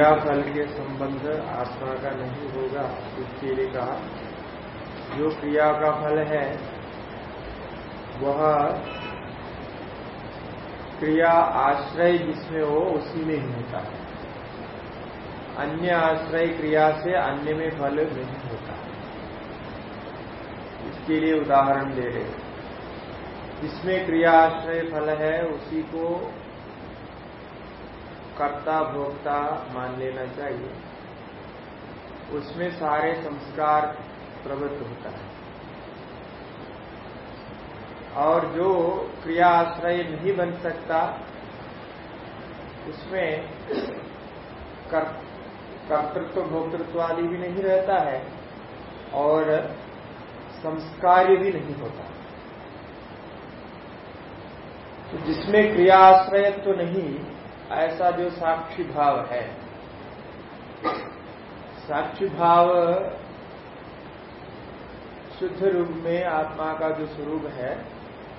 क्रियाफल के संबंध आत्मा का नहीं होगा? इसके लिए कहा, जो क्रिया का फल है, वह क्रिया आश्रय जिसमें हो, उसी में ही होता है। अन्य आश्रय क्रिया से अन्य में फल नहीं होता। इसके लिए उदाहरण दे रहे जिसमें क्रिया आश्रय फल है, उसी को कर्ता भोक्ता मान लेना चाहिए। उसमें सारे संस्कार प्रवृत्त होता है। और जो क्रिया आश्रय नहीं बन सकता उसमें कर, कर्तृत्व भोक्तृत्व आदि भी नहीं रहता है और संस्कार भी नहीं होता। तो जिसमें क्रिया आश्रय तो नहीं ऐसा जो साक्षी भाव है। साक्षी भाव शुद्ध रूप में आत्मा का जो स्वरूप है,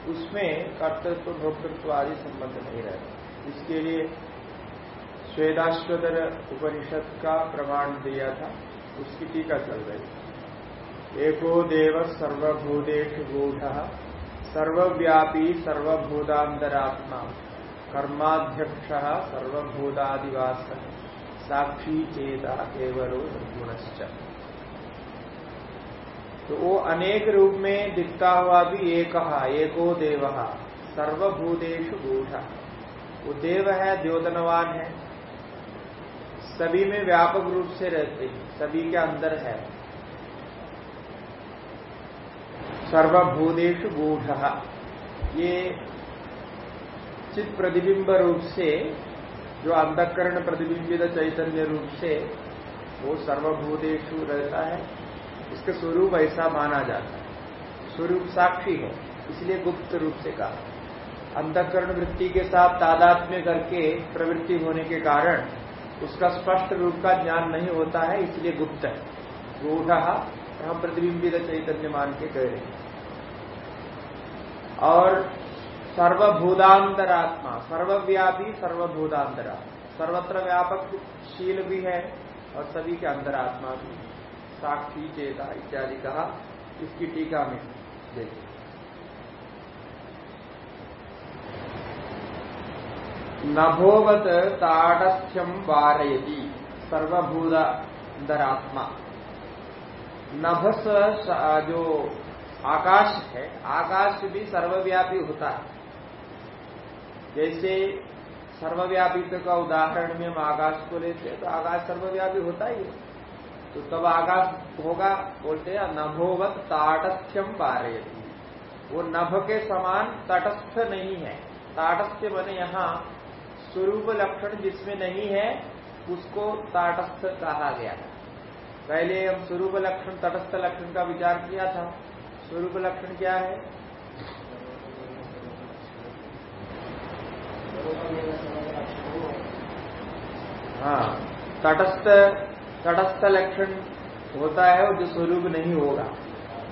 उसमें कर्तृत्व, भोक्तृत्व आदि संबंध नहीं रहता। इसके लिए श्वेदाश्वतर उपनिषद का प्रमाण दिया था, उसकी टीका चल रही एको देव सर्वभूतेश गूढ़, सर्वव्यापी सर्वभूतांतरात्मा। कर्माध्यक्ष सर्वभूतादिवास। साक्षी चेता केवलो निर्गुणश्च तो वो अनेक रूप में दिखता हुआ भी एक, एको देव, सर्वभूतेषु गूढ़। वो देव है, द्योतनवान है। सभी में व्यापक रूप से रहते हैं, सभी के अंदर है। सर्वभूतेषु गूढ़। ये चित प्रतिबिंब रूप से, जो अंधकरण प्रतिबिंबित चैतन्य रूप से, वो सर्वभूतेषु रहता है। इसका स्वरूप ऐसा माना जाता है। स्वरूप साक्षी है, इसलिए गुप्त रूप से कहा। अंधकरण वृत्ति के साथ तादात्म्य करके प्रवृत्ति होने के कारण, उसका स्पष्ट रूप का ज्ञान नहीं होता है, इसलिए गुप्त है। गूढ़ हम प्रतिबिंबित चैतन्य मान के कह रहे हैं। और सर्वभूतांतरात्मा, सर्वव्यापी सर्वभूतांतरा सर्वत्र व्यापक शील भी है और सभी के अंतरात्मा भी साक्षी, चेता इत्यादि कहा, इसकी टीका में देखिए। नभोवत ताड़स्थ्यम वारयति सर्वभूत अंतरात्मा नभस जो आकाश है, आकाश भी सर्वव्यापी होता है। जैसे सर्वव्यापी का उदाहरण में हम आकाश को लेते हैं तो आकाश सर्वव्यापी होता ही है। तो तब आकाश होगा, बोलते हैं नभोवत ताटस्थ्यम पारे वो नभ के समान तटस्थ नहीं है। ताटस्थ्य बने यहाँ स्वरूप लक्षण जिसमें नहीं है, उसको ताटस्थ कहा गया है। पहले हम स्वरूप लक्षण, तटस्थ लक्षण का विचार किया था। स्वरूप लक्षण क्या है? हाँ तटस्थ तटस्थ लक्षण होता है और जो स्वरूप नहीं होगा।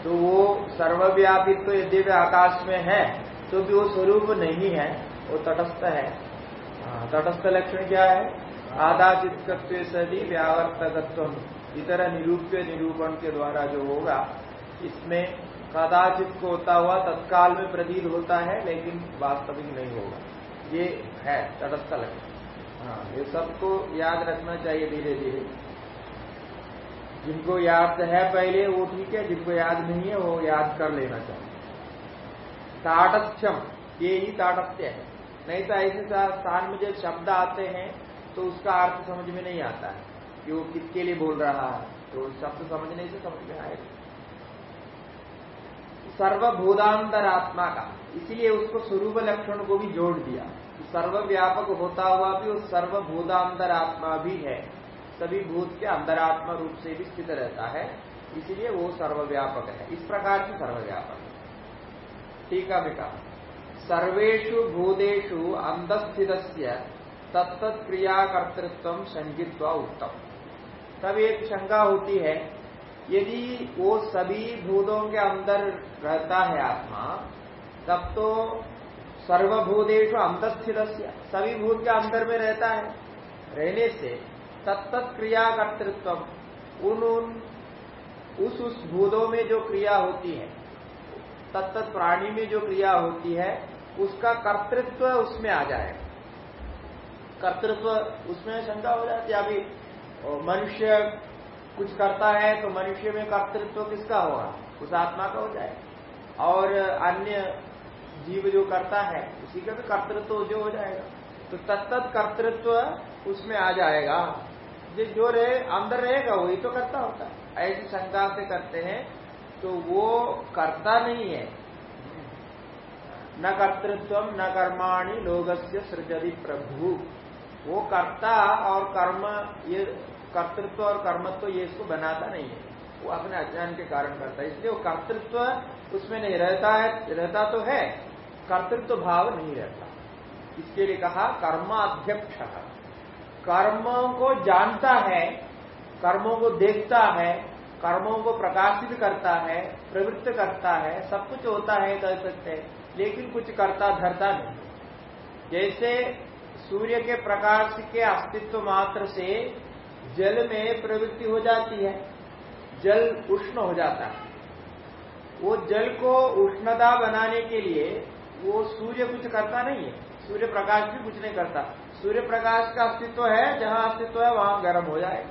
तो वो सर्वव्यापित तो यदि आकाश में है तो भी वो स्वरूप नहीं है वो तटस्थ है। हाँ, तटस्थ लक्षण क्या है? आदाचित सदी व्यावर्तकत्व इतर निरूप्य निरूपण के द्वारा जो होगा इसमें कदाचित को होता हुआ तत्काल में प्रतीत होता है लेकिन वास्तविक नहीं होगा। ये है तटस्थ लक्षण हाँ ये सबको याद रखना चाहिए धीरे धीरे। जिनको याद है पहले, वो ठीक है, जिनको याद नहीं है, वो याद कर लेना चाहिए। ताटस्थ्यम, ये ही ताटस्थ्य है। नहीं तो ऐसे स्थान में जब शब्द आते हैं तो उसका अर्थ समझ में नहीं आता। है कि वो किसके लिए बोल रहा है? तो शब्द समझने से समझ में आएगा। सर्वभूतांतर आत्मा का इसलिए उसको स्वरूप लक्षण को भी जोड़ दिया। सर्वव्यापक होता हुआ भी वो सर्वभूतांतर आत्मा भी है। सभी भूत के अंतरात्मा रूप से भी स्थित रहता है। इसलिए वो सर्वव्यापक है। इस प्रकार से सर्वव्यापक टीका में सर्वेशु भूतेषु अंधस्थित तत्त क्रियाकर्तृत्व संगित्व उत्तम तब एक शंका होती है यदि वो सभी भूतों के अंदर रहता है आत्मा, तब तो सर्वभूतेषु अंतस्थित सभी भूत के अंदर में रहता है। रहने से तत्त क्रियाकर्तृत्व उन उन, उस उस भूतों में जो क्रिया होती है तत्त प्राणी में जो क्रिया होती है, उसका कर्तृत्व उसमें आ जाएगा कर्तृत्व उसमें शंका हो जाती है, अभी मनुष्य कुछ करता है तो मनुष्य में कर्तृत्व किसका होगा? उस आत्मा का हो जाए। और अन्य जीव जो करता है, उसी का भी कर्तृत्व जो हो जाएगा। तो तत्त कर्तृत्व उसमें आ जाएगा। जो रहे, अंदर रहेगा, वही तो करता होता है। ऐसी शंका से करते हैं तो वो करता नहीं है। न कर्तृत्व, न कर्माणी, लोगस्य सृजरी प्रभु। वो कर्ता और कर्म ये कर्तृत्व और कर्मत्व ये इसको बनाता नहीं है। वो अपने अज्ञान के कारण करता है। इसलिए वो कर्तृत्व उसमें नहीं रहता है, रहता तो है, कर्तृत्व भाव नहीं रहता। इसके लिए कहा, कर्माध्यक्ष। कर्मों को जानता है, कर्मों को देखता है, कर्मों को प्रकाशित करता है, प्रवृत्त करता है, सब कुछ होता है कह सकते हैं लेकिन कुछ करता धरता नहीं। जैसे सूर्य के प्रकाश के अस्तित्व मात्र से जल में प्रवृत्ति हो जाती है, जल उष्ण हो जाता है। वो जल को उष्णता बनाने के लिए वो सूर्य कुछ करता नहीं है, सूर्य प्रकाश भी कुछ नहीं करता। सूर्य प्रकाश का अस्तित्व है, जहाँ अस्तित्व है, वहाँ गर्म हो जाए।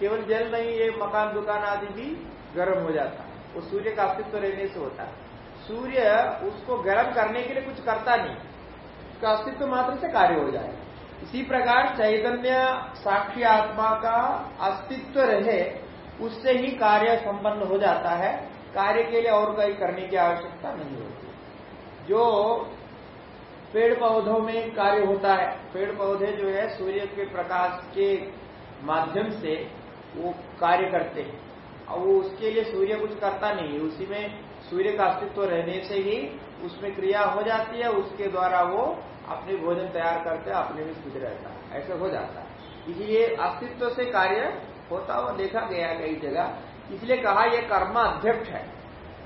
केवल जल नहीं, ये मकान, दुकान आदि भी गर्म हो जाता है। वो सूर्य का अस्तित्व रहने से होता है। सूर्य उसको गर्म करने के लिए कुछ करता नहीं, उसका अस्तित्व मात्र से कार्य हो जाए। इसी प्रकार चैतन्य साक्षी आत्मा का अस्तित्व रहे, उससे ही कार्य संपन्न हो जाता है। कार्य के लिए और कहीं करने की आवश्यकता नहीं होती। जो पेड़ पौधों में कार्य होता है, पेड़ पौधे जो है सूर्य के प्रकाश के माध्यम से वो कार्य करते हैं। और वो उसके लिए सूर्य कुछ करता नहीं है। उसी में सूर्य का अस्तित्व रहने से ही उसमें क्रिया हो जाती है, उसके द्वारा वो अपने भोजन तैयार करते, अपने में स्थित रहता है। ऐसे हो जाता है। इसलिए अस्तित्व से कार्य होता हुआ देखा गया कई जगह। इसलिए कहा यह कर्म अध्यक्ष है।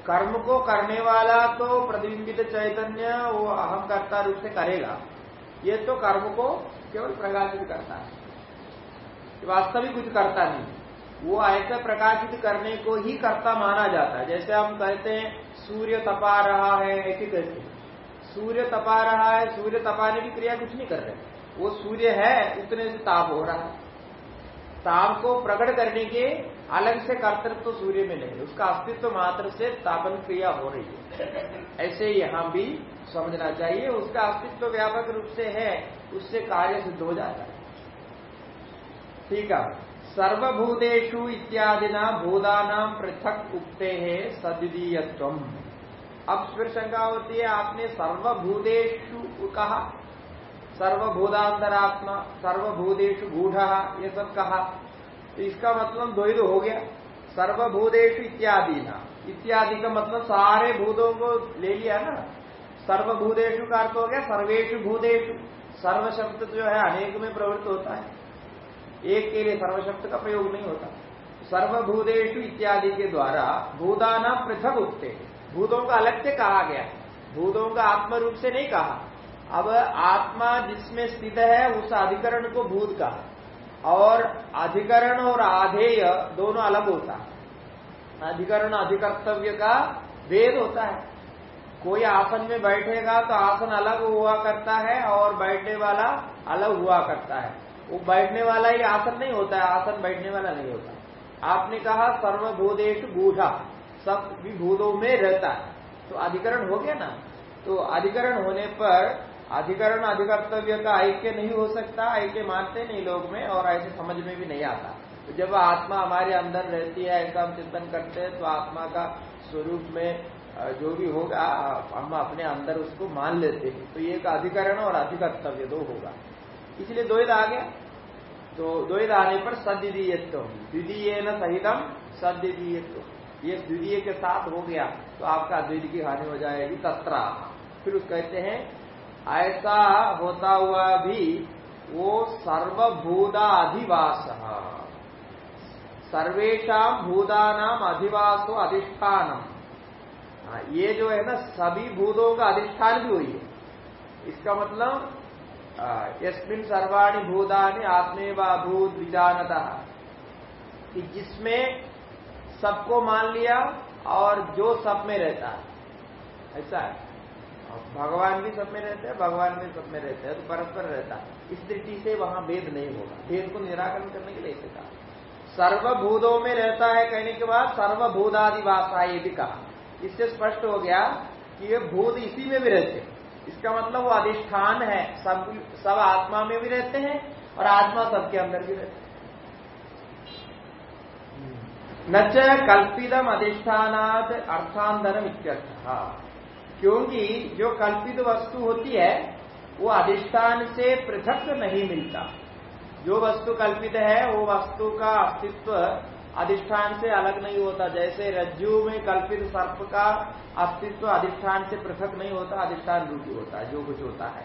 कर्म को करने वाला तो प्रतिबिंबित चैतन्य वो अहम कर्ता रूप से करेगा। ये तो कर्म को केवल प्रकाशित करता है। वास्तविक कुछ करता नहीं वो ऐसा प्रकाशित करने को ही कर्ता माना जाता है। जैसे हम कहते हैं, सूर्य तपा रहा है, ऐसी कहते सूर्य तपा रहा है, सूर्य तपाने की क्रिया कुछ नहीं कर रहे। वो सूर्य है, उतने से ताप हो रहा है। ताप को प्रकट करने के अलग से कर्तृत्व तो सूर्य में नहीं, उसका अस्तित्व मात्र से तापन क्रिया हो रही है। ऐसे यहाँ भी समझना चाहिए, उसका अस्तित्व व्यापक रूप से है, उससे कार्य सिद्ध हो जाता है। ठीक है। सर्वभूतेषु इत्यादिना भूदान पृथक उक्ते है सद्वितीयत्व अब फिर शंका होती है, आपने सर्वभूतेषु कहा, सर्वभूतांतरात्मा, सर्वभूतेषु गूढ़, ये सब कहा। तो इसका मतलब द्वैध हो गया। सर्वभूतेषु इत्यादि ना। इत्यादि का मतलब सारे भूतों को ले लिया ना। सर्वभूतेषु का अर्थ हो गया सर्वेशु भूतेषु। सर्व शब्द जो है, अनेक में प्रवृत्त होता है। एक के लिए सर्व शब्द का प्रयोग नहीं होता। सर्वभूतेषु इत्यादि के द्वारा भूदाना पृथक उठते भूतों का अलग से कहा गया भूतों का आत्म रूप से नहीं कहा। अब आत्मा जिसमें स्थित है, उस अधिकरण को भूत कहा। और अधिकरण और आधेय दोनों अलग होता है। अधिकरण अधिकर्तव्य का भेद होता है। कोई आसन में बैठेगा तो आसन अलग हुआ करता है और बैठने वाला अलग हुआ करता है। वो बैठने वाला ही आसन नहीं होता है, आसन बैठने वाला नहीं होता। आपने कहा सर्वभूदेश बूढ़ा सब भी भूतों में रहता है। तो अधिकरण हो गया ना? तो अधिकरण होने पर अधिकरण अधिकर्तव्य का ऐक्य नहीं हो सकता, ऐक्य मानते नहीं लोग में और ऐसे समझ में भी नहीं आता। तो जब आत्मा हमारे अंदर रहती है, ऐसा हम चिंतन करते हैं तो आत्मा का स्वरूप में जो भी होगा, हम अपने अंदर उसको मान लेते हैं। तो ये एक अधिकरण और अधिकर्तव्य दो होगा। इसलिए द्वैत आ गया। तो द्वैत आने पर सद्वितीयत्व द्वितीय न सहितम सद्वितीयत्व ये द्वितीय के साथ हो गया तो आपका अद्वैत की हानि हो जाएगी तत्रा। फिर उस कहते हैं ऐसा होता हुआ भी वो सर्वभूता अधिवास सर्वेशा भूतानाम अधिवासो अधिष्ठानम। हाँ, ये जो है ना सभी भूतों का अधिष्ठान भी हुई है। इसका मतलब यस्मिन सर्वाणी भूतानि आत्मेवा भूत विजानता कि जिसमें सबको मान लिया और जो सब में रहता है। ऐसा है। भगवान भी सब में रहते हैं, भगवान भी सब में रहते हैं तो परस्पर रहता है। इस दृष्टि से वहाँ भेद नहीं होगा। भेद को निराकरण करने के लिए इसे कहा। सर्वभूतों में रहता है कहने के बाद सर्वभूतादिवासा ये भी कहा। इससे स्पष्ट हो गया कि ये भूत इसी में भी रहते इसका मतलब वो अधिष्ठान है। सब सब आत्मा में भी रहते हैं और आत्मा सबके अंदर भी रहते हैं। न कल्पितम अधिष्ठानात अर्थांतरम इत्यर्थ क्योंकि जो कल्पित वस्तु होती है, वो अधिष्ठान से पृथक नहीं मिलता। जो वस्तु कल्पित है, वो वस्तु का अस्तित्व अधिष्ठान से अलग नहीं होता। जैसे रज्जु में कल्पित सर्प का अस्तित्व अधिष्ठान से पृथक नहीं होता, अधिष्ठान रूपी होता है, जो कुछ होता है।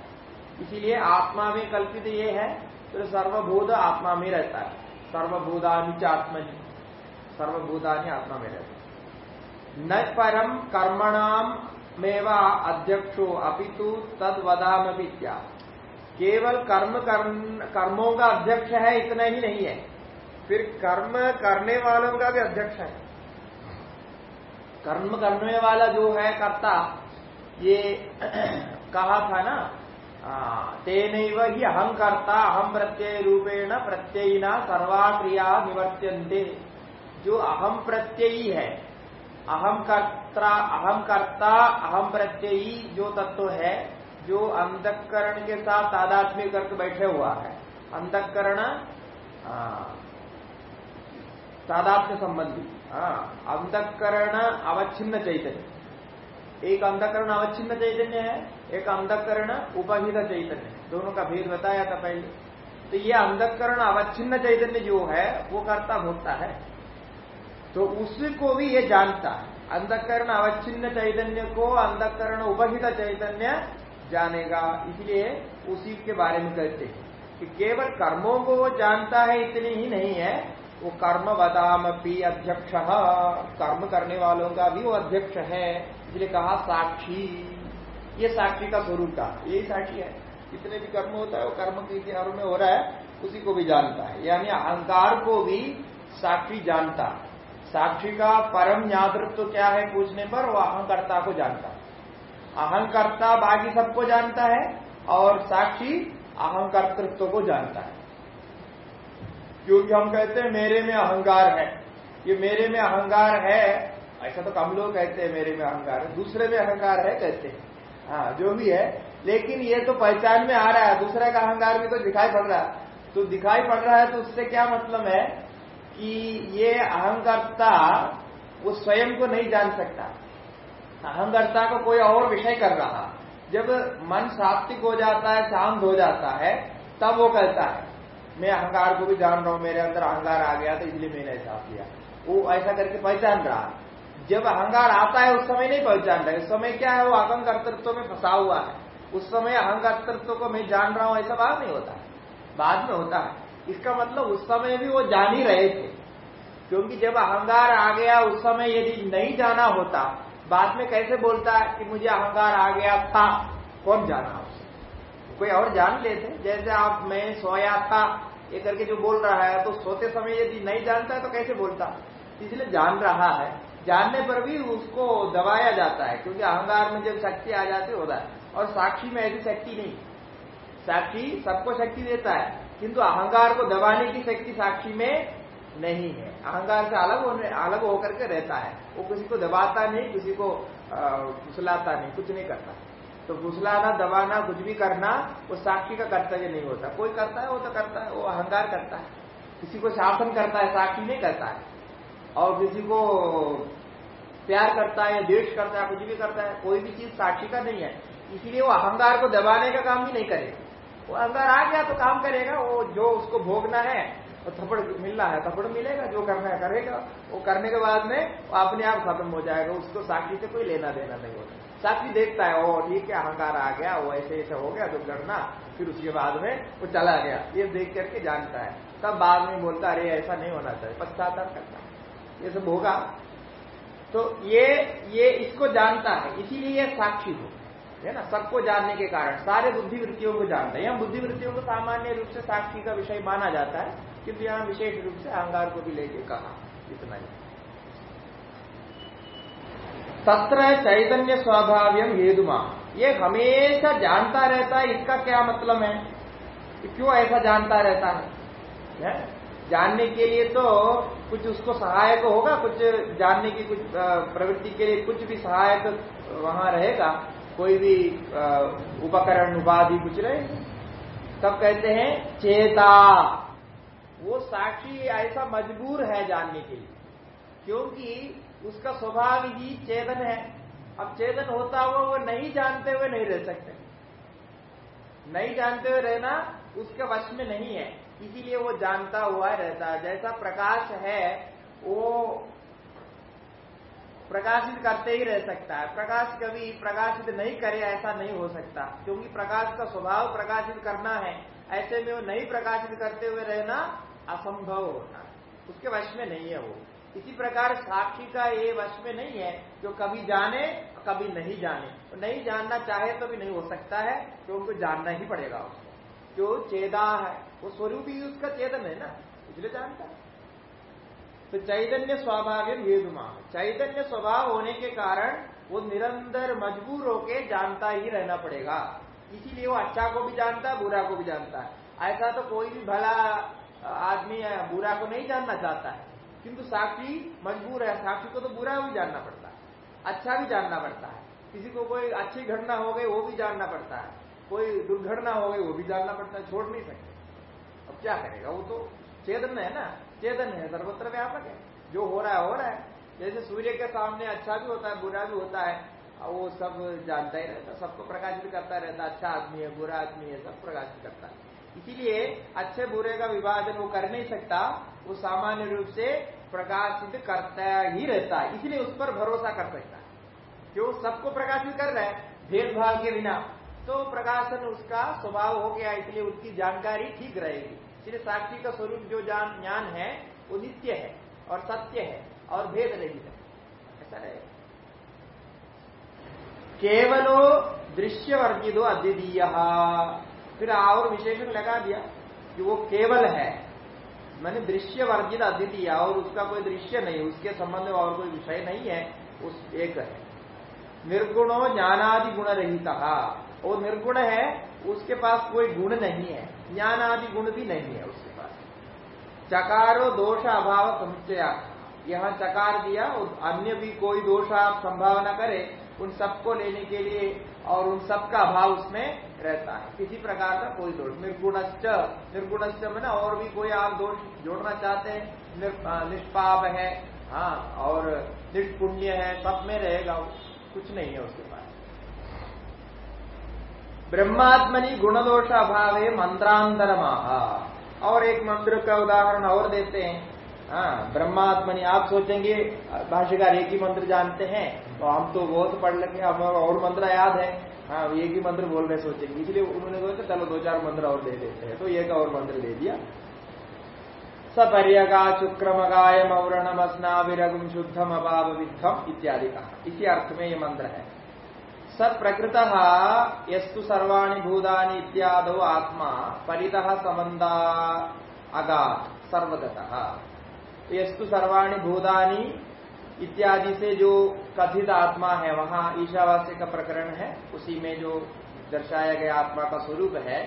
इसीलिए आत्मा में कल्पित ये है तो सर्वभूत आत्मा में रहता है। सर्वभूतानि आत्मा सर्वभूतानि आत्मा में रहता न परम कर्मणाम मेवा अध्यक्षो अपितु तद वदाम क्या। केवल कर्म कर्मों का अध्यक्ष है, इतना ही नहीं है। फिर कर्म करने वालों का भी अध्यक्ष है। कर्म करने वाला जो है कर्ता, ये कहा था ना तेन ही अहम कर्ता अहम प्रत्यय रूपेण प्रत्ययिना सर्वा क्रिया निवर्त्यन्ते। जो अहम प्रत्ययी है। अहम कर्ता अहम कर्ता, अहम प्रत्ययी जो तत्व है, जो अंधकरण के साथ तादात्म्य करके बैठे हुआ है। अंधकरण तादात्म्य संबंधी अंधकरण अवच्छिन्न चैतन्य। एक अंधकरण अवच्छिन्न चैतन्य है, एक अंधकरण उपहित चैतन्य। दोनों का भेद बताया था पहले। तो ये अंधकरण अवच्छिन्न चैतन्य जो है, वो कर्ता भोगता है। तो उसको भी ये जानता है। अंधकरण अवच्छिन्न चैतन्य को अंधकरण उपहित चैतन्य जानेगा। इसलिए उसी के बारे में कहते हैं कि केवल कर्मों को वो जानता है, इतनी ही नहीं है। वो कर्म बदाम पी अध्यक्ष। कर्म करने वालों का भी वो अध्यक्ष है। इसलिए कहा साक्षी। ये साक्षी का स्वरूप का यही साक्षी है। कितने भी कर्म होता है, वो कर्म के इतिहार में हो रहा है, उसी को भी जानता है। यानी अहंकार को भी साक्षी जानता है। साक्षी का परम ज्ञातृत्व क्या है पूछने पर, वो अहंकर्ता को जानता है। अहंकर्ता बाकी सबको जानता है और साक्षी अहंकर्तृत्व को जानता है। क्योंकि हम कहते हैं, मेरे में अहंकार है। ये मेरे में अहंकार है, ऐसा तो कम लोग कहते हैं, मेरे में अहंकार है। दूसरे में अहंकार है कहते हैं। हाँ जो भी है। लेकिन ये तो पहचान में आ रहा है, दूसरे का अहंकार भी तो दिखाई पड़ रहा है। तो दिखाई पड़ रहा है तो उससे क्या मतलब है? कि ये अहंकारता वो स्वयं को नहीं जान सकता। अहंकारता को कोई और विषय कर रहा। जब मन सात्विक हो जाता है, शांत हो जाता है, तब वो कहता है। मैं अहंकार को भी जान रहा हूँ, मेरे अंदर अहंकार आ गया तो इसलिए मैंने ऐसा किया। वो ऐसा करके पहचान रहा। जब अहंकार आता है, उस समय नहीं पहचान रहा उस समय क्या है? वो अहम कर्तृत्व में फंसा हुआ है। उस समय अहम कर्तृत्व को मैं जान रहा हूँ, ऐसा बात नहीं होता बाद में होता है। इसका मतलब उस समय भी वो जान ही रहे थे। क्योंकि जब अहंकार आ गया, उस समय यदि नहीं जाना होता, बाद में कैसे बोलता कि मुझे अहंकार आ गया था, कौन जाना उससे? कोई और जान लेते। जैसे आप, मैं सोया था, ये करके जो बोल रहा है तो सोते समय यदि नहीं जानता है तो कैसे बोलता? इसलिए जान रहा है। जानने पर भी उसको दबाया जाता है, क्योंकि अहंकार में जब शक्ति आ जाती होता है। और साक्षी में ऐसी शक्ति नहीं। साक्षी सबको शक्ति देता है। किंतु अहंकार को दबाने की शक्ति साक्षी में नहीं है। अहंकार से अलग होने अलग होकर के रहता है। वो किसी को दबाता नहीं, किसी को फुसलाता नहीं, कुछ नहीं करता। तो फुसलाना, दबाना, कुछ भी करना, वो साक्षी का कर्तव्य नहीं होता। कोई करता है, वो तो करता है, वो अहंकार करता है। किसी को शासन करता है, साक्षी नहीं करता है। और किसी को प्यार करता है, द्वेष करता है, कुछ भी करता है, कोई भी चीज़ साक्षी का नहीं है। इसीलिए वो अहंकार को दबाने का काम भी नहीं करेगा। वो अहंकार आ गया तो काम करेगा, वो जो उसको भोगना है तो थप्पड़ मिलना है, थप्पड़ मिलेगा, जो करना है करेगा। वो करने के बाद में वो अपने आप खत्म हो जाएगा, उसको साक्षी से कोई लेना देना नहीं होता। साक्षी देखता है वो ठीक है अहंकार आ गया, वो ऐसे ऐसे हो गया तो करना। फिर उसके बाद में वो चला गया। ये देख करके जानता है। तब बाद में बोलता, अरे, ऐसा नहीं होना चाहिए। पश्चाताप करता है। ये सब होगा। तो ये ये इसको जानता है, इसीलिए साक्षी हो। है ना? सबको जानने के कारण। सारे बुद्धि वृत्तियों को जानता है। यहाँ बुद्धि वृत्तियों को सामान्य रूप से साक्षी का विषय माना जाता है किंतु यहाँ विशेष रूप से अहंगार को भी लेके कहा इतना ही। तत्र चैतन्य स्वाभाव्यम हेदुमा ये हमेशा जानता रहता है इसका क्या मतलब है? क्यों ऐसा जानता रहता है, है? जानने के लिए तो कुछ उसको सहायक होगा कुछ जानने की कुछ प्रवृत्ति के लिए कुछ भी सहायक वहाँ रहेगा। कोई भी उपकरण, उपाधि कुछ रहे तब कहते हैं, चेता। वो साक्षी ऐसा मजबूर है जानने के लिए, क्योंकि उसका स्वभाव ही चेतन है। अब चेतन होता हुआ वो नहीं जानते हुए नहीं रह सकते। नहीं जानते हुए रहना उसके वश में नहीं है। इसीलिए वो जानता हुआ रहता है। जैसा प्रकाश है, वो प्रकाशित करते ही रह सकता है। प्रकाश कभी प्रकाशित नहीं करे, ऐसा नहीं हो सकता। क्योंकि प्रकाश का स्वभाव प्रकाशित करना है, ऐसे में वो नहीं प्रकाशित करते हुए रहना असंभव होता है। उसके वश में नहीं है वो। इसी प्रकार साक्षी का ये वश में नहीं है, जो कभी जाने, कभी नहीं जाने। तो नहीं जानना चाहे तो भी नहीं हो सकता है क्योंकि उनको जानना ही पड़ेगा उसको। जो चेदा है, वो स्वरूप ही उसका चेतन है ना, इसलिए जानता है। तो चैतन्य स्वाभाविक हेतुमा चैतन्य स्वभाव होने के कारण वो निरंतर मजबूर होके जानता ही रहना पड़ेगा। इसीलिए वो अच्छा को भी जानता है, बुरा को भी जानता है। ऐसा तो कोई भी भला आदमी बुरा को नहीं जानना चाहता है। किंतु साक्षी मजबूर है, साक्षी को तो बुरा भी जानना पड़ता है अच्छा भी जानना पड़ता है। किसी को कोई अच्छी घटना हो गई, वो भी जानना पड़ता है। कोई दुर्घटना हो गई, वो भी जानना पड़ता है, छोड़ नहीं सकते। अब क्या करेगा? वो तो चेतन है ना। चेतन है, सर्वत्र व्यापक है। जो हो रहा है, हो रहा है। जैसे सूर्य के सामने अच्छा भी होता है, बुरा भी होता है वो सब जानता ही रहता सबको प्रकाशित करता रहता अच्छा आदमी है, बुरा आदमी है, सब प्रकाशित करता है। इसीलिए अच्छे बुरे का विभाजन वो कर नहीं सकता, वो सामान्य रूप से प्रकाशित करता ही रहता है। इसलिए उस पर भरोसा कर सकता है। क्यों सबको प्रकाशित कर रहा है, भेदभाव के बिना। तो प्रकाशन उसका स्वभाव हो गया, इसलिए उसकी जानकारी ठीक रहेगी। इसलिए साक्षी का स्वरूप जो जान, ज्ञान है, वो नित्य है और सत्य है और भेद रहित है। ऐसा है। केवलो दृश्य वर्जितो अद्वितीय। फिर और विशेषण लगा दिया कि वो केवल है। मैंने दृश्य वर्जित अद्वितीय और उसका कोई दृश्य नहीं, उसके संबंध में और कोई विषय नहीं है, उस एक है। निर्गुणो ज्ञानादि गुण रहित वो निर्गुण है, उसके पास कोई गुण नहीं है। ज्ञान आदि गुण भी नहीं है उसके पास। चकारो दोष अभाव समुचया यहाँ चकार दिया अन्य भी कोई दोष आप संभावना करे, उन सबको लेने के लिए और उन सबका अभाव उसमें रहता है। किसी प्रकार का कोई दोष। निर्गुणश्च निर्गुणश्च में और भी कोई आप दोष जोड़ना चाहते हैं निष्पाप है हाँ और निष्पुण्य है, सब में रहेगा कुछ नहीं है उसके पास। ब्रह्मात्मनि गुणदोष अभाव मंत्रांतर महा और एक मंत्र का उदाहरण और देते हैं। हाँ ब्रह्मात्मनि, आप सोचेंगे, भाष्यकार एक ही मंत्र जानते हैं तो हम तो बहुत पढ़ लगे, हम और मंत्र याद है। हाँ एक ही मंत्र बोल रहे सोचेंगे, इसलिए उन्होंने सोचा चलो दो चार मंत्र और दे देते हैं तो एक और मंत्र दे दिया। सपर्यगा शुक्रमगाय मौरणम विरगुम शुद्धम अभाव विद्धम इत्यादि का इसी अर्थ में ये मंत्र है। स प्रकृत यस्तु सर्वाणी भूतानि इत्यादो आत्मा परित संबंधा अगात सर्वगत। यस्तु सर्वाणी भूतानि इत्यादि से जो कथित आत्मा है, वहाँ ईशावास्य का प्रकरण है, उसी में जो दर्शाया गया आत्मा का स्वरूप है,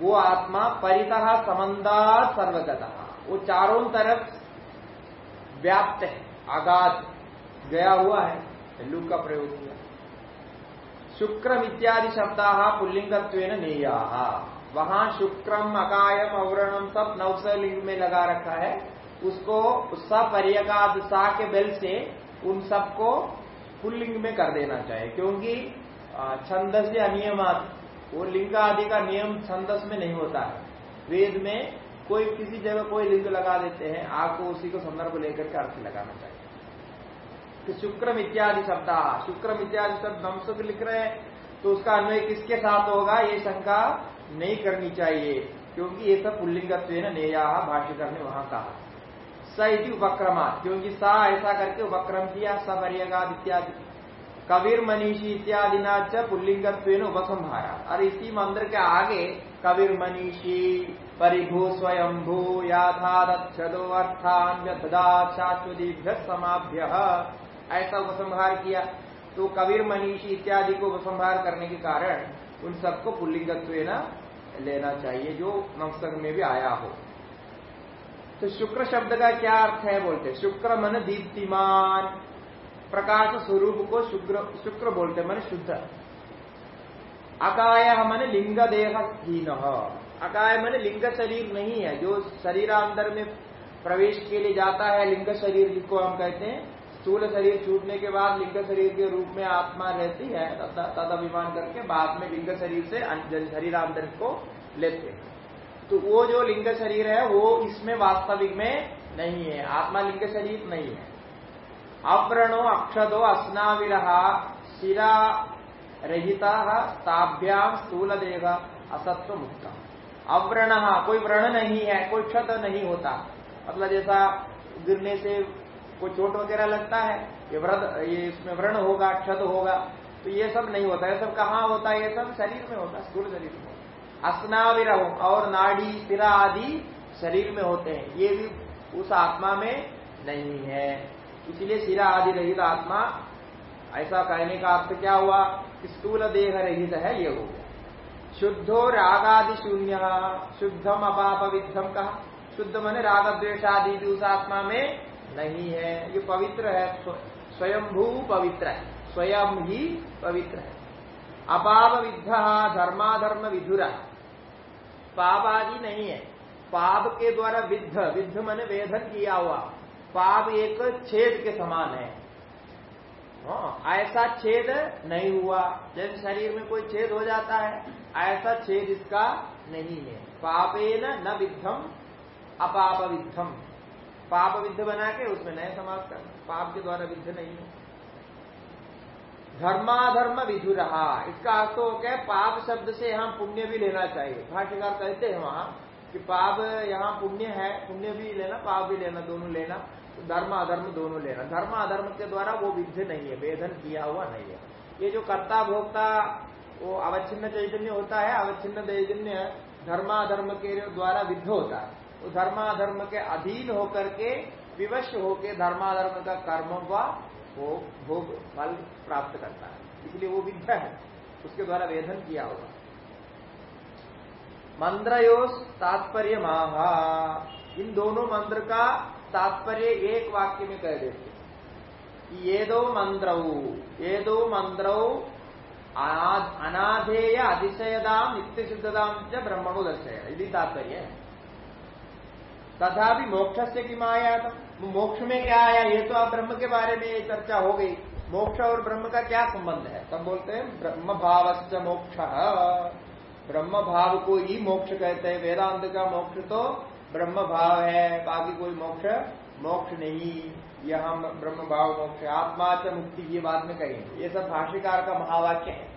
वो आत्मा परितः समन्दा सर्वगत। वो चारों तरफ़ व्याप्त है, आगात, गया हुआ है, लू का प्रयोग शुक्रम इत्यादि शब्द पुल्लिंगत्व नेया। वहाँ शुक्रम, अकायम, अवरणम सब नवसलिंग में लगा रखा है। उसको सपर्यगाद सा के बल से उन सबको पुल्लिंग में कर देना चाहिए। क्योंकि छंदस या नियमात वो लिंग आदि का नियम छंदस में नहीं होता है। वेद में कोई किसी जगह कोई लिंग लगा देते हैं, आपको उसी को संदर्भ लेकर के अर्थ लगाना चाहिए। कि शुक्रम इत्यादि शब्द, शुक्रम इत्यादि शब्द नमसुख लिख रहे हैं तो उसका अन्वय किसके साथ होगा? ये शंका नहीं करनी चाहिए, क्योंकि ये सब पुल्लिंगत्व नेया भाष्यकर ने वहाँ कहा। स इति उपक्रमा क्योंकि सा ऐसा करके उपक्रम किया सवर्यगाद इत्यादि। कबीर मनीषी इत्यादि च पुल्लिंगत्व उपसंहारा। और इसी मंत्र के आगे कबीर मनीषी परिभू स्वयंभू याथादो अर्थान शाश्वतीभ्य समाभ्य ऐसा उपसंहार किया तो कबीर मनीषी इत्यादि को उपसंहार करने के कारण उन सबको पुल्लिंगत्व लेना चाहिए, जो नमस्क में भी आया हो। तो शुक्र शब्द का क्या अर्थ है बोलते? शुक्र मन दीप्तिमान। प्रकाश स्वरूप को शुक्र शुक्र बोलते, मन शुद्ध। अकाय मन लिंग देह हीन अकाय मन लिंग शरीर नहीं है, जो शरीरांतर में प्रवेश के लिए जाता है, लिंग शरीर जिसको हम कहते हैं स्थूल शरीर छूटने के बाद लिंग शरीर के रूप में आत्मा रहती है तद अभिमान करके बाद में लिंग शरीर से शरीरांतर को लेते हैं। तो वो जो लिंग शरीर है, वो इसमें वास्तविक में नहीं है। आत्मा लिंग शरीर नहीं है। अप्रणो अक्षदो, अस्नाविरहा, शिरा रहिता ताभ्याम स्थूल देह असत्व मुक्त अव्रण, कोई व्रण नहीं है, कोई क्षत नहीं होता। मतलब जैसा गिरने से कोई चोट वगैरह लगता है, ये व्रत, ये इसमें व्रण होगा, क्षत होगा तो ये सब नहीं होता ये सब कहाँ होता है? ये सब शरीर में होता है, स्थूल शरीर में अस्नाविरह और नाड़ी सिरा आदि शरीर में होते हैं। ये भी उस आत्मा में नहीं है। इसलिए सिरा आदि रहित आत्मा, ऐसा कहने का अर्थ क्या हुआ? स्थूल देह रहित है, ये हो गया। शुद्धो रागादि शून्य, शुद्धम अपाप विद्धम कहा। शुद्ध मन राग द्वेषादि भी उस आत्मा में नहीं है। ये पवित्र है स्वयंभू पवित्र है। स्वयं ही पवित्र है। अपाप विद्ध धर्माधर्म विधुरा। पाप आदि नहीं है। पाप के द्वारा विद्ध विद्ध मन वेधन किया हुआ। पाप एक छेद के समान है। हाँ, ऐसा छेद नहीं हुआ। जैसे शरीर में कोई छेद हो जाता है ऐसा छेद इसका नहीं है। पापे न विद्धम अपाप विद्धम पाप विद्ध बना के उसमें नए समाज कर, पाप के द्वारा विद्ध नहीं है। धर्माधर्म विधु रहा। इसका अर्थ हो? गया पाप शब्द से यहाँ पुण्य भी लेना चाहिए। भाष्यकार कहते हैं वहाँ कि पाप यहाँ पुण्य है, पुण्य भी लेना, पाप भी लेना, दोनों लेना तो धर्म अधर्म दोनों लेना। धर्म अधर्म के द्वारा वो विद्ध नहीं है वेदन किया हुआ नहीं है। ये जो कर्ता भोक्ता, वो अवच्छिन्न चैतन्य होता है, अवच्छिन्न चैतन्य धर्माधर्म के द्वारा विद्ध होता है। धर्माधर्म के अधीन होकर के विवश होकर धर्माधर्म का कर्म व भोग फल प्राप्त करता है। इसलिए वो विद्या है। उसके द्वारा वेधन किया होगा। मंद्रयो तात्पर्य महा इन दोनों मंत्र का तात्पर्य एक वाक्य में कह देते ये दो मंत्र ये दो मंत्र अनाधेय, अतिशयदाम नित्य शुद्धदाम च ब्रह्मणो दर्शय। यदि तात्पर्य है। तथा भी मोक्ष से कि माया मोक्ष में क्या आया? ये तो आप ब्रह्म के बारे में चर्चा हो गई। मोक्ष और ब्रह्म का क्या संबंध है? तब बोलते हैं ब्रह्म भाव मोक्ष। ब्रह्म भाव को ही मोक्ष कहते हैं। वेदांत का मोक्ष तो ब्रह्म भाव है, बाकी कोई मोक्ष मोक्ष नहीं। यह हम ब्रह्म भाव मोक्ष, आत्मा च मुक्ति ये बात में कहेंगे। ये सब भाष्यकार का महावाक्य है।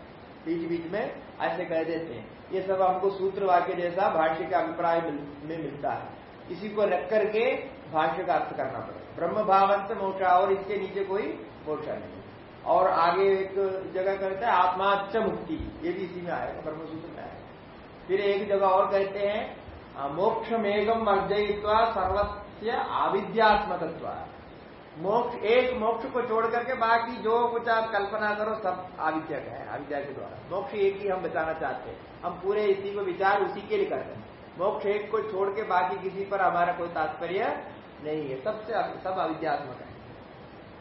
बीच बीच में ऐसे कह देते हैं। ये सब हमको सूत्र वाक्य जैसा भाष्य अभिप्राय में मिलता है। इसी को रख करके भाष्य का अर्थ करना पड़ेगा। ब्रह्म भावंत मोक्षा और इसके नीचे कोई मोक्षा नहीं। और आगे एक जगह कहते हैं आत्माच मुक्ति। ये भी इसी में आएगा ब्रह्म सूत्र में आएगा फिर एक जगह और कहते हैं मोक्ष मेघम अर्जयित्वा सर्वस्य आविद्यात्मकत्व मोक्ष, एक मोक्ष को छोड़ करके बाकी जो कुछ आप कल्पना करो, सब आविद्या का है, आविद्या के द्वारा। मोक्ष एक ही हम बताना चाहते हैं। हम पूरे इसी को विचार उसी के लिए करते हैं। मोक्ष एक को छोड़ के बाकी किसी पर हमारा कोई तात्पर्य नहीं है। सबसे सब अविद्यात्मक है।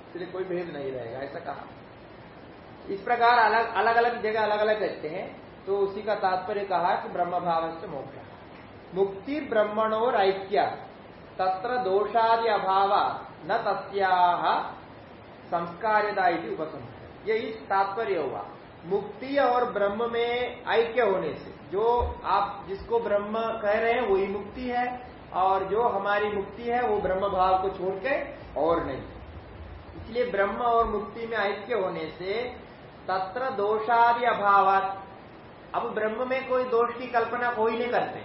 इसलिए कोई भेद नहीं रहेगा, ऐसा कहा। इस प्रकार अलग अलग अलग जगह अलग अलग कहते हैं तो उसी का तात्पर्य कहा कि ब्रह्म भाव से मोक्ष। मुक्ति ब्रह्मणोर ऐक्य तत्र दोषादि अभाव, न तस्याह संस्कार्यता उपसंह ये इस तात्पर्य हुआ। मुक्ति और ब्रह्म में ऐक्य होने से। जो आप जिसको ब्रह्म कह रहे हैं, वही मुक्ति है, और जो हमारी मुक्ति है, वो ब्रह्म भाव को छोड़ के और नहीं। इसलिए ब्रह्म और मुक्ति में ऐक्य होने से तत्र दोषादि अभाव अब ब्रह्म में कोई दोष की कल्पना कोई नहीं करते।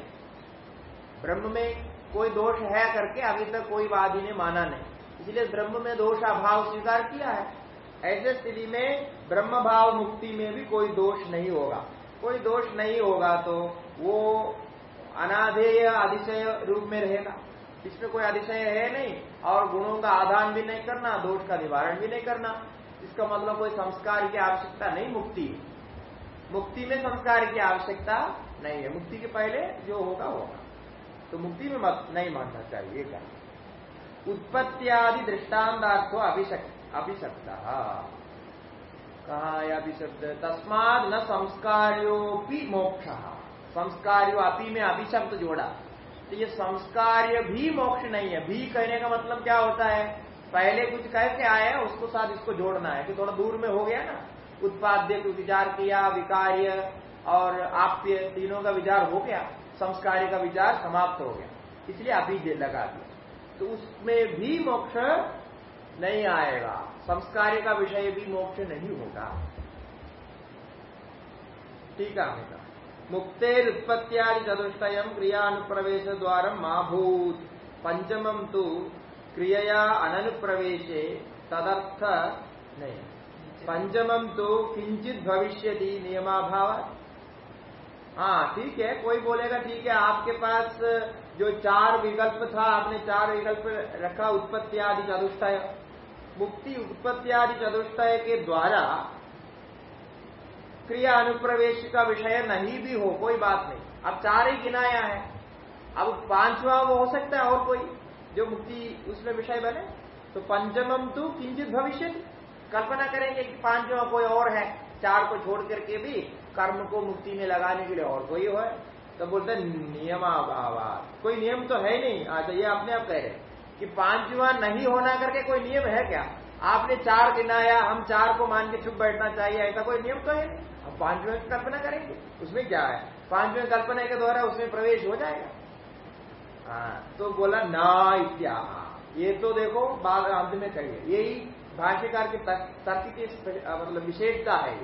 ब्रह्म में कोई दोष है करके अभी तक कोई वादी ने माना नहीं। इसलिए ब्रह्म में दोष अभाव स्वीकार किया है। ऐसे स्थिति में ब्रह्म भाव मुक्ति में भी कोई दोष नहीं होगा। कोई दोष नहीं होगा तो वो अनाधेय अधिशय रूप में रहेगा। इसमें कोई अधिशय है नहीं और गुणों का आधान भी नहीं करना, दोष का निवारण भी नहीं करना। इसका मतलब कोई संस्कार की आवश्यकता नहीं, मुक्ति। मुक्ति में संस्कार की आवश्यकता नहीं है। मुक्ति के पहले जो होगा होगा। तो मुक्ति में मत, नहीं मानना चाहिए क्या उत्पत्तियादि दृष्टान्तार्थो अभिशक्त। कहा या भी शब्द तस्माद न संस्कार्योपि मोक्ष। संस्कार्यो अपी में अभिशब्द जोड़ा। तो ये संस्कार्य भी मोक्ष नहीं है। भी कहने का मतलब क्या होता है? पहले कुछ कह के आए, उसको साथ इसको जोड़ना है। कि थोड़ा दूर में हो गया ना। उत्पाद्य को विचार किया, विकार्य और आप्य तीनों का विचार हो गया। संस्कार्य का विचार समाप्त हो गया। इसलिए अभी लगा दिया। तो उसमें भी मोक्ष नहीं आएगा। संस्कार्य का विषय भी मोक्ष नहीं होगा। ठीक है मुक्तेर उत्पत्तियादि चतुष्टयम क्रिया अनुप्रवेश द्वारा माभूत पंचमम तो क्रिया अनुप्रवेशे तदर्थ नहीं पंचमम तो किंचित भविष्य नियमाभाव। हाँ ठीक है, कोई बोलेगा ठीक है, आपके पास जो चार विकल्प था, आपने चार विकल्प रखा उत्पत्ति आदि चतुष्टय मुक्ति उत्पत्ति आदि चतुष्टय के द्वारा क्रिया अनुप्रवेश का विषय नहीं भी हो, कोई बात नहीं। अब चार ही गिनाया है। अब पांचवा वो हो सकता है और कोई, जो मुक्ति उसमें विषय बने। तो पंचमम तो किंचित भविष्य कल्पना करेंगे कि पांचवा कोई और है, चार को छोड़ करके भी कर्म को मुक्ति में लगाने के लिए और कोई हो तो बोलते नियमाभाव कोई नियम तो है नहीं अच्छा ये अपने आप कह रहे कि पांचवा नहीं होना करके कोई नियम है क्या? आपने चार गिनाया, हम चार को मान के चुप बैठना चाहिए, ऐसा कोई नियम तो है? हम पाँचवें की कल्पना करेंगे, उसमें क्या है? पाँचवें कल्पना के द्वारा उसमें प्रवेश हो जाएगा। हाँ तो बोला, ना इत्या। ये तो देखो बाघ अंत में कहिए यही भाष्यकार के तर्क की मतलब विशेषता है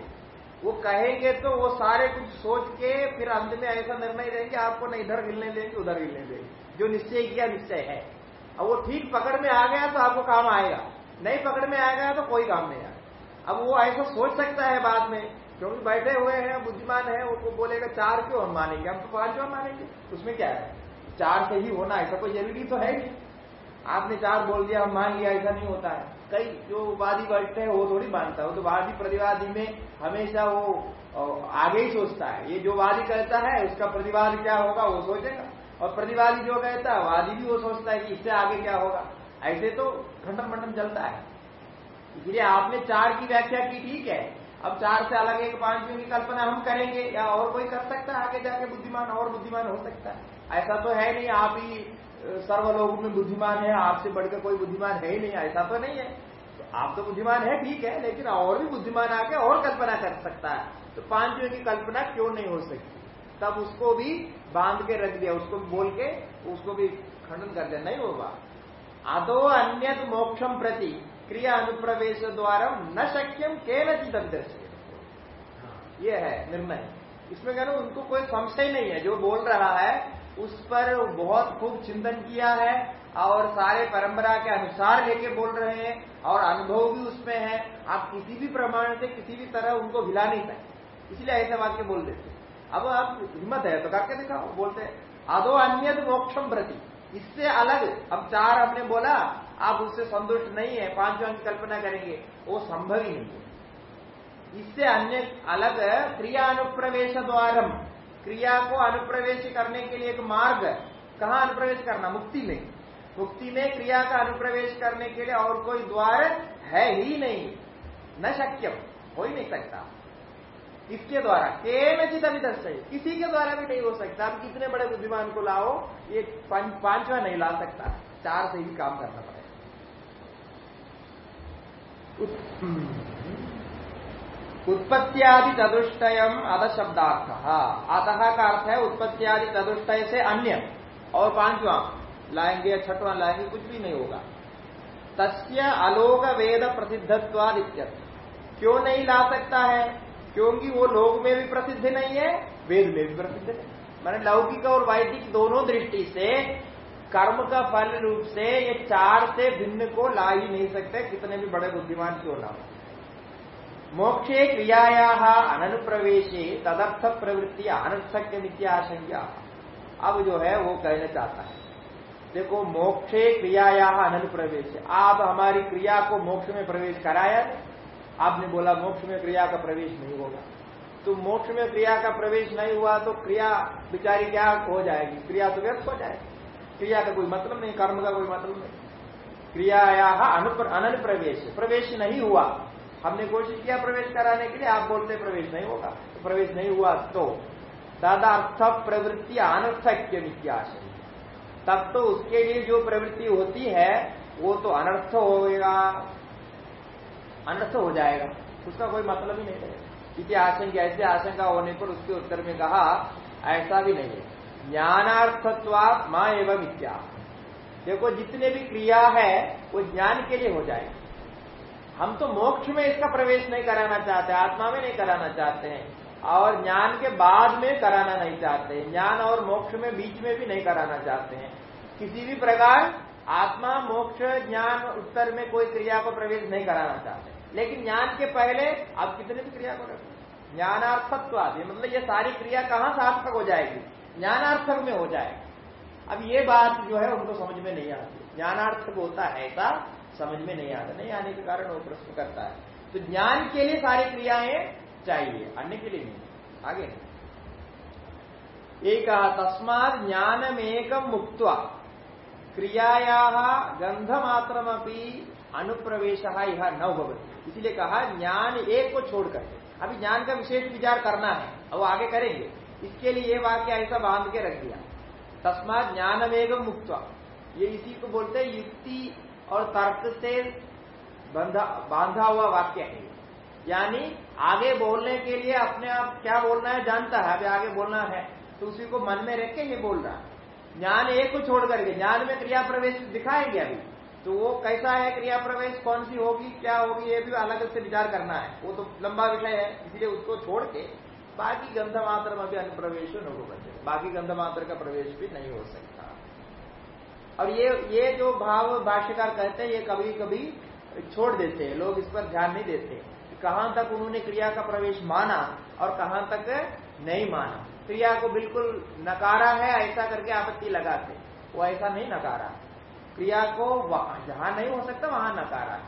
वो कहेंगे तो वो सारे कुछ सोच के फिर अंत में ऐसा निर्णय देंगे, आपको न इधर हिलने देंगे, उधर हिलने देंगे। जो निश्चय किया, निश्चय है। अब वो ठीक पकड़ में आ गया तो आपको काम आएगा। नहीं पकड़ में आएगा तो कोई काम नहीं आएगा। अब वो ऐसा सोच सकता है बाद में, क्योंकि बैठे हुए हैं, बुद्धिमान है वो बोलेगा, चार क्यों हम मानेंगे? हम तो पाँच क्यों मानेंगे? उसमें क्या है? चार से ही होना ऐसा कोई ज़रूरी तो है नहीं। आपने चार बोल दिया, हम मान लिया, ऐसा नहीं होता है। कई जो वादी बैठते हैं, वो थोड़ी मानता है। वो तो वादी प्रतिवादी में हमेशा वो आगे ही सोचता है। ये जो वादी कहता है, उसका प्रतिवाद क्या होगा, वो सोचेगा। और प्रतिवादी जो कहता है, वादी भी वो सोचता है कि इससे आगे क्या होगा? ऐसे तो खंडन मंडन चलता है। इसलिए आपने चार की व्याख्या की, ठीक है। अब चार से अलग एक पांचवी की कल्पना हम करेंगे, या और कोई कर सकता है आगे जाके बुद्धिमान, और बुद्धिमान हो सकता है। ऐसा तो है नहीं, आप ही सर्वलोक में बुद्धिमान है, आपसे बढ़कर कोई बुद्धिमान है ही नहीं, ऐसा तो नहीं है। तो आप तो बुद्धिमान है, ठीक है, लेकिन और भी बुद्धिमान आके और कल्पना कर सकता है। तो पांचवी की कल्पना क्यों नहीं हो सकती? तब उसको भी बाँध के रख दिया उसको बोल के उसको भी खंडन कर दिया। नहीं होगा। अदो अन्य मोक्षम प्रति क्रिया अनुप्रवेश द्वारा न शक्यम के नचित ये है निर्णय। इसमें कहना उनको कोई संशय नहीं है। जो बोल रहा है उस पर बहुत खूब चिंतन किया है और सारे परंपरा के अनुसार लेके बोल रहे हैं और अनुभव भी उसमें है। आप किसी भी प्रमाण से किसी भी तरह उनको हिला नहीं सकते। इसलिए ऐसे वाक्य बोल देते अब आप हिम्मत है तो करके दिखाओ, बोलते अदो अन्य मोक्षम प्रति इससे अलग, अब चार हमने बोला, आप उससे संतुष्ट नहीं है, पाँचों की कल्पना करेंगे, वो संभव ही नहीं है। इससे अन्य अलग, क्रिया अनुप्रवेश द्वारम। क्रिया को अनुप्रवेश करने के लिए एक मार्ग कहा अनुप्रवेश करना? मुक्ति में। मुक्ति में क्रिया का अनुप्रवेश करने के लिए और कोई द्वार है ही नहीं। न शक्यम, हो ही नहीं सकता। इसके द्वारा केनचित अभी दर्श किसी के द्वारा भी नहीं हो सकता। आप कितने बड़े बुद्धिमान को लाओ, ये पांचवा नहीं ला सकता। चार से ही काम करना पड़ेगा। उत्पत्तियादि चतुष्टयम अध शब्दार्थ अतः का अर्थ है, उत्पत्तियादि चतुष्टय से अन्य। और पांचवा, लाएँगे या छठवां लाएँगे, कुछ भी नहीं होगा। तस्य अलोक वेद प्रसिद्धत्वाद क्यों नहीं ला सकता है? क्योंकि वो लोग में भी प्रसिद्ध नहीं है, वेद में भी प्रसिद्ध नहीं मैंने लौकिक और वैदिक दोनों दृष्टि से, कर्म का फल रूप से ये चार से भिन्न को ला ही नहीं सकते, कितने भी बड़े बुद्धिमान क्यों ना मोक्षे क्रियाया अनुप्रवेशे तदर्थ प्रवृत्ति अनर्थक्य नित्याशंका अब जो है वो कहना चाहता है। देखो, मोक्षे क्रियाया अनुप्रवेश आप हमारी क्रिया को मोक्ष में प्रवेश कराया आपने बोला मोक्ष में क्रिया का प्रवेश नहीं होगा। तो मोक्ष में क्रिया का प्रवेश नहीं हुआ तो क्रिया बिचारी क्या हो जाएगी? क्रिया तो व्यर्थ हो जाएगी। क्रिया का कोई मतलब नहीं, कर्म का कोई मतलब नहीं। क्रियाया अनन प्रवेश। प्रवेश नहीं हुआ। हमने कोशिश किया प्रवेश कराने के लिए, आप बोलते प्रवेश नहीं होगा। तो प्रवेश नहीं हुआ तो तदर्थ प्रवृत्ति अनर्थक्य वित्याशय तब तो उसके लिए जो प्रवृत्ति होती है, वो तो अनर्थ होगा। अनर्थ हो जाएगा। उसका कोई मतलब ही नहीं रहेगा क्योंकि आशंका, ऐसे आशंका होने पर उसके उत्तर में कहा, ऐसा भी नहीं है। ज्ञानार्थत्वा माँ एवं इत्या। देखो, जितने भी क्रिया है, वो ज्ञान के लिए हो जाएगी। हम तो मोक्ष में इसका प्रवेश नहीं कराना चाहते, आत्मा में नहीं कराना चाहते हैं। और ज्ञान के बाद में कराना नहीं चाहते ज्ञान और मोक्ष में बीच में भी नहीं कराना चाहते हैं। किसी भी प्रकार आत्मा, मोक्ष, ज्ञान उत्तर में कोई क्रिया को प्रवेश नहीं कराना चाहते। लेकिन ज्ञान के पहले आप कितने भी क्रिया को रखें ज्ञानार्थत्व आदि मतलब ये सारी क्रिया कहाँ सार्थक हो जाएगी? ज्ञानार्थक में हो जाएगी। अब ये बात जो है उनको समझ में नहीं आती। ज्ञानार्थक होता है ऐसा, समझ में नहीं आता, नहीं आने के कारण वो प्रश्न करता है। तो ज्ञान के लिए सारी क्रियाएँ चाहिए, अन्य के लिए नहीं। आगे। एक तस्मात ज्ञानमेकम मुक्त क्रियाया गंधमात्रमपि अनुप्रवेश यह न भवती इसीलिए कहा, ज्ञान एक को छोड़कर। अभी ज्ञान का विशेष विचार करना है, अब आगे करेंगे। इसके लिए ये वाक्य ऐसा बाँध के रख दिया। तस्मात ज्ञानमेगम मुक्त ये इसी को बोलते हैं, युक्ति और तर्क से बांधा हुआ वाक्य है। यानी आगे बोलने के लिए अपने आप क्या बोलना है, जानता है। अभी आगे बोलना है तो उसी को मन में रख के ये बोल रहा है। ज्ञान एक को छोड़ करके, ज्ञान में क्रिया प्रवेश दिखाएँगे अभी। तो वो कैसा है क्रिया प्रवेश कौन सी होगी, क्या होगी, ये भी अलग से विचार करना है। वो तो लंबा विषय है, इसलिए उसको छोड़ के बाकी गंध मात्र में भी अनुप्रवेश न हो। बचे बाकी गंध मात्र का प्रवेश भी नहीं हो सकता। और ये ये जो भाव भाष्यकार कहते हैं, ये कभी कभी छोड़ देते हैं, लोग इस पर ध्यान नहीं देते। कहाँ तक उन्होंने क्रिया का प्रवेश माना और कहाँ तक नहीं माना। क्रिया को बिल्कुल नकारा है, ऐसा करके आपत्ति लगाते। वो ऐसा नहीं नकारा। क्रिया को जहाँ नहीं हो सकता, वहाँ नकारा।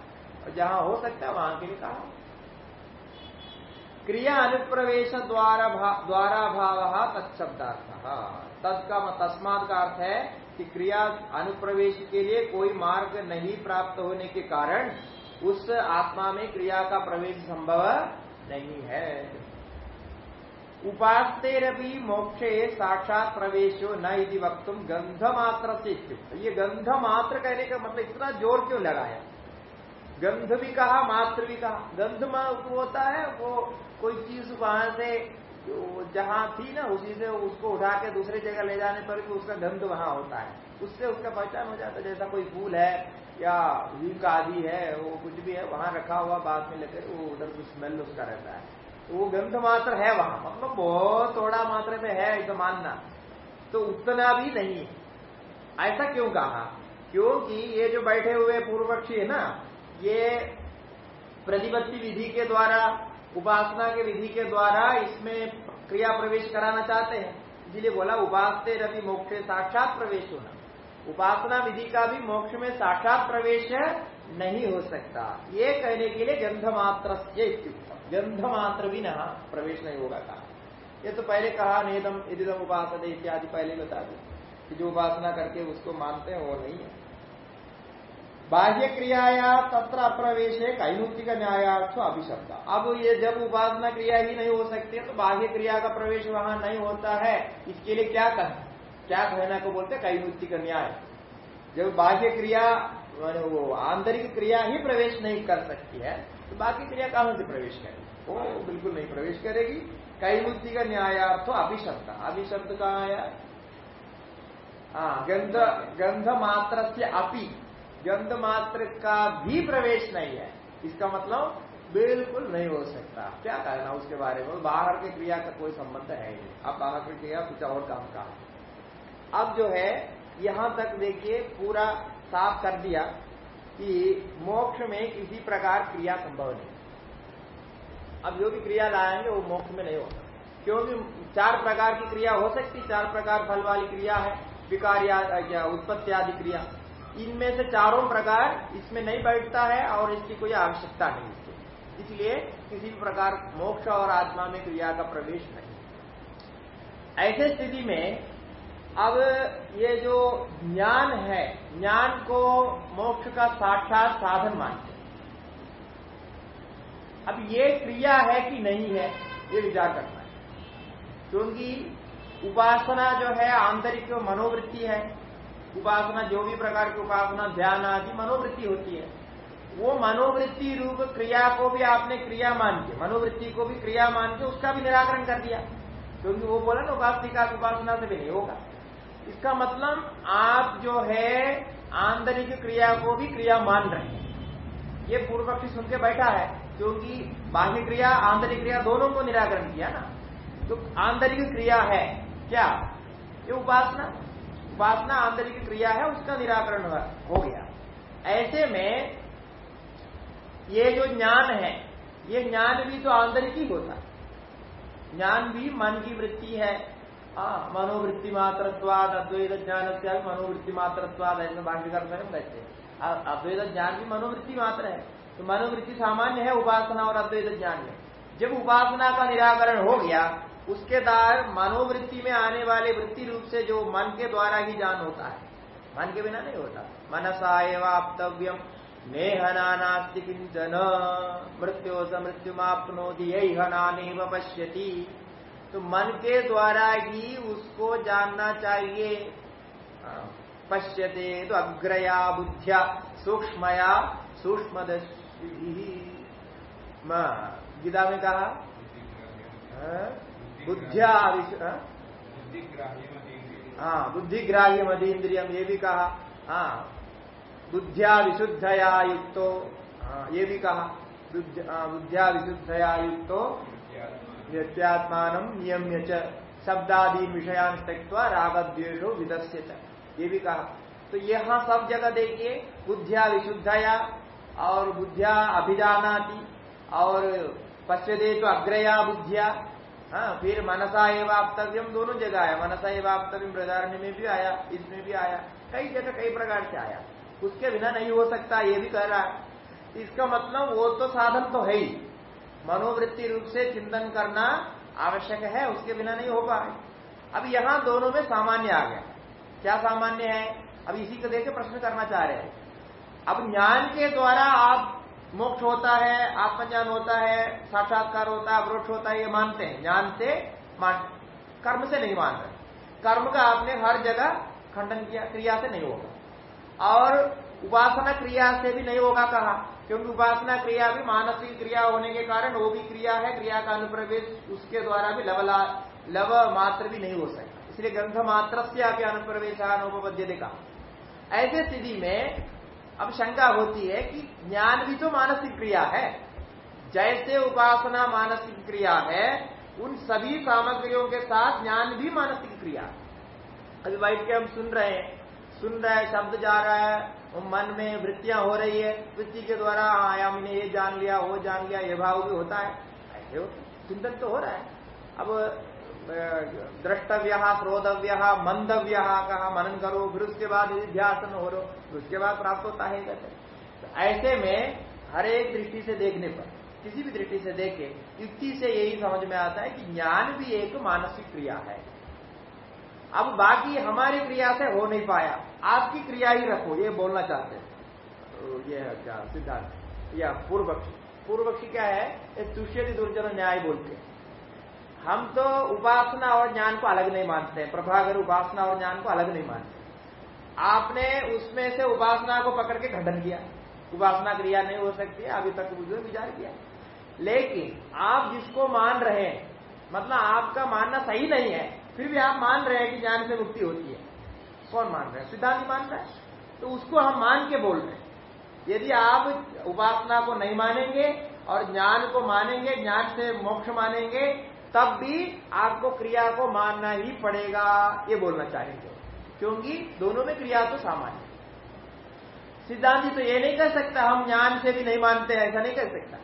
और जहाँ हो सकता है, वहाँ के लिए कहा क्रिया अनुप्रवेश द्वारा द्वारा भाव तत्शब्दार्थ। तद का तस्माद का अर्थ है कि क्रिया अनुप्रवेश के लिए कोई मार्ग नहीं प्राप्त होने के कारण उस आत्मा में क्रिया का प्रवेश संभव नहीं है। उपास्तेरपि मोक्षे साक्षात प्रवेशो न यदि वक्त गंध मात्र से ये गंध मात्र कहने का मतलब इतना ज़ोर क्यों लगाया? गंध भी कहा मात्र भी कहा गंध होता है, वो कोई चीज़ वहाँ से जहाँ थी ना, उसी से उसको उठा के दूसरी जगह ले जाने पर भी उसका गंध वहाँ होता है। उससे उसका पहचान हो जाता है, जैसा कोई फूल है या वीक आदि है, वो कुछ भी है, वहाँ रखा हुआ बाद में लेकर वो उधर स्मेल उसका रहता है। वो गंध मात्र है वहाँ मतलब बहुत थोड़ा मात्रा में है ऐसा मानना। तो उतना भी नहीं है। ऐसा क्यों कहा? क्योंकि ये जो बैठे हुए पूर्व पक्षी है ना, ये प्रतिपत्ति विधि के द्वारा, उपासना के विधि के द्वारा इसमें क्रिया प्रवेश कराना चाहते हैं। इसलिए बोला, उपासते रवि मोक्ष साक्षात प्रवेश होना। उपासना विधि का भी मोक्ष में साक्षात प्रवेश नहीं हो सकता। ये कहने के लिए गंध मात्र गंध मात्र भी ना प्रवेश नहीं होगा कहा ये तो पहले कहा, नेदम, इदिदम उपासना इत्यादि पहले बता दो कि जो उपासना करके उसको मानते हैं, वो नहीं है। बाह्य क्रियाया तत्र अप्रवेश है कैमुक्ति का न्यायार्थ अभिशब्द। अब ये जब उपासना क्रिया ही नहीं हो सकती है तो बाह्य क्रिया का प्रवेश वहाँ नहीं होता है। इसके लिए क्या कहना क्या कहना को बोलते कैमुक्ति का न्याय। जब बाह्य क्रिया वो आंतरिक क्रिया ही प्रवेश नहीं कर सकती है तो बाकी क्रिया कहाँ से प्रवेश करेगी? वो बिल्कुल नहीं प्रवेश करेगी। कैमुक्ति का न्यायार्थ अभिशब्द अभिशब्द कहा आया? हाँ गंध गंध मात्र से अपी। गंध मात्र का भी प्रवेश नहीं है। इसका मतलब बिल्कुल नहीं हो सकता। क्या कहना उसके बारे में? बाहर की क्रिया का कोई संबंध है नहीं। अब बाहर की क्रिया कुछ और काम का। अब जो है, यहाँ तक देखिए, पूरा साफ़ कर दिया। कि मोक्ष में किसी प्रकार क्रिया संभव नहीं अब जो भी क्रिया लाएँगे, वो मोक्ष में नहीं होगा क्योंकि चार प्रकार की क्रिया हो सकती, चार प्रकार फल वाली क्रिया है विकार्या उत्पत्ति आदि क्रिया। इनमें से चारों प्रकार इसमें नहीं बैठता है और इसकी कोई आवश्यकता नहीं इसकी इसलिए किसी भी प्रकार मोक्ष और आत्मा में क्रिया का प्रवेश नहीं ऐसे स्थिति में अब ये जो ज्ञान है, ज्ञान को मोक्ष का साक्षात साधन मानते अब ये क्रिया है कि नहीं है, ये विचार करना है। क्योंकि उपासना जो है, आंतरिक मनोवृत्ति है, उपासना जो भी प्रकार की उपासना, ध्यान आदि, मनोवृत्ति होती है, वो मनोवृत्ति रूप क्रिया को भी आपने क्रिया मान के, मनोवृत्ति को भी क्रिया मान के उसका भी निराकरण कर दिया। क्योंकि वो बोला ना, उपासिका उपासना से भी नहीं होगा। इसका मतलब आप जो है आंतरिक क्रिया को भी क्रिया मान रहे हैं। ये पूर्व पक्षी सुन के बैठा है, क्योंकि बाह्य क्रिया, आंतरिक क्रिया दोनों को निराकरण किया ना। तो आंतरिक क्रिया है क्या? ये उपासना। उपासना आंतरिक क्रिया है, उसका निराकरण हो गया। ऐसे में ये जो ज्ञान है, ये ज्ञान भी तो आंतरिक ही होता। ज्ञान भी मन की वृत्ति है। मनोवृत्ति मात्रत्वाद अद्वैत ज्ञान से मनोवृत्ति मात्रत्वाद ऐसे भाष्यकार स्वयं कहते हैं अद्वैत ज्ञान भी मनोवृत्ति मात्र है तो मनोवृत्ति सामान्य है उपासना और अद्वैत ज्ञान में जब उपासना का निराकरण हो गया उसके द्वार मनोवृत्ति में आने वाले वृत्ति रूप से जो मन के द्वारा ही ज्ञान होता है मन के बिना नहीं होता मनसा एवाप्तव्यम नेहना नास्ति किंचन मृत्यो स मृत्युमापनोति यही हनानेव पश्यति तो मन के द्वारा ही उसको जानना चाहिए। पश्यते तो अग्रया बुद्धिया, सूक्ष्मया सूक्ष्म गीता में कहा? बुद्धिया हाँ बुद्धिग्राह्य मदीन्द्रियम ये भी कहा। हाँ बुद्धिया विशुद्धया युक्तो ये भी कहा। बुद्धिया विशुद्धया युक्तो। व्यत्यात्मान नियम्य च शब्दादि विषयान त्यक्वा रागद्वेषो विदस्य ये भी कहा। तो यहाँ सब जगह देखिए, बुद्धिया विशुद्धया और बुद्धिया अभिजानाती और पश्चिदे तो अग्रया बुद्धिया हाँ फिर मनसा एवं आपतव्यम दोनों जगह आया। मनसा एवं आपतव्यम में भी आया, इसमें भी आया। कई जगह, कई प्रकार से आया। उसके बिना नहीं हो सकता, ये भी कह रहा है। इसका मतलब वो तो साधन तो है ही। मनोवृत्ति रूप से चिंतन करना आवश्यक है, उसके बिना नहीं हो पाए। अब यहाँ दोनों में सामान्य आ गया। क्या सामान्य है? अब इसी को देख प्रश्न करना चाह रहे हैं। अब ज्ञान के द्वारा आप मोक्ष होता है, आत्मज्ञान होता है, साक्षात्कार होता है, अवरोक्ष होता है, ये मानते हैं। ज्ञान से मान, कर्म से नहीं मान रहे। कर्म का आपने हर जगह खंडन किया, क्रिया से नहीं होगा। और उपासना क्रिया से भी नहीं होगा कहा, क्योंकि उपासना क्रिया भी मानसिक क्रिया होने के कारण वो भी क्रिया है, क्रिया का अनुप्रवेश उसके द्वारा भी लवला, लव मात्र भी नहीं हो सकता। इसलिए ग्रंथ मात्र से आप अनुपबद्य का ऐसे स्थिति में अब शंका होती है कि ज्ञान भी तो मानसिक क्रिया है, जैसे उपासना मानसिक क्रिया है, उन सभी सामग्रियों के साथ ज्ञान भी मानसिक क्रिया अभी बैठ के हम सुन रहे हैं, सुन रहे शब्द जा रहा है मन में वृत्तियाँ हो रही है, वृत्ति के द्वारा आया मैंने ये जान लिया, वो जान लिया, ये भाव भी होता है। ऐसे चिंतन तो हो रहा है। अब द्रष्टव्य श्रोतव्य मंदव्य, कहा, मनन करो, फिर उसके बाद ध्यान हो रो फिर उसके बाद प्राप्त होता है तो ऐसे में हर एक दृष्टि से देखने पर, किसी भी दृष्टि से देखे, युक्ति से यही समझ में आता है कि ज्ञान भी एक मानसिक क्रिया है। अब बाकी हमारी क्रिया से हो नहीं पाया। आपकी क्रिया ही रखो ये बोलना चाहते हैं। तो ये है क्या? सिद्धांत। या पूर्व पक्षी पूर्व पक्षी क्या है? तुष्य दुर्जन न्याय बोलते हैं। हम तो उपासना और ज्ञान को अलग नहीं मानते हैं। प्रभागर उपासना और ज्ञान को अलग नहीं मानते आपने उसमें से उपासना को पकड़ के खंडन किया। उपासना क्रिया नहीं हो सकती अभी तक विचार किया। लेकिन आप जिसको मान रहे हैं मतलब आपका मानना सही नहीं है फिर भी आप मान रहे हैं कि ज्ञान से मुक्ति होती है। कौन मान रहे हैं? सिद्धांत मान रहा है। तो उसको हम मान के बोल रहे हैं। यदि आप उपासना को नहीं मानेंगे और ज्ञान को मानेंगे, ज्ञान से मोक्ष मानेंगे, तब भी आपको क्रिया को मानना ही पड़ेगा, ये बोलना चाहेंगे। क्योंकि दोनों में क्रिया तो सामान्य सिद्धांत तो ये नहीं कर सकता, हम ज्ञान से भी नहीं मानते, ऐसा नहीं कर सकता।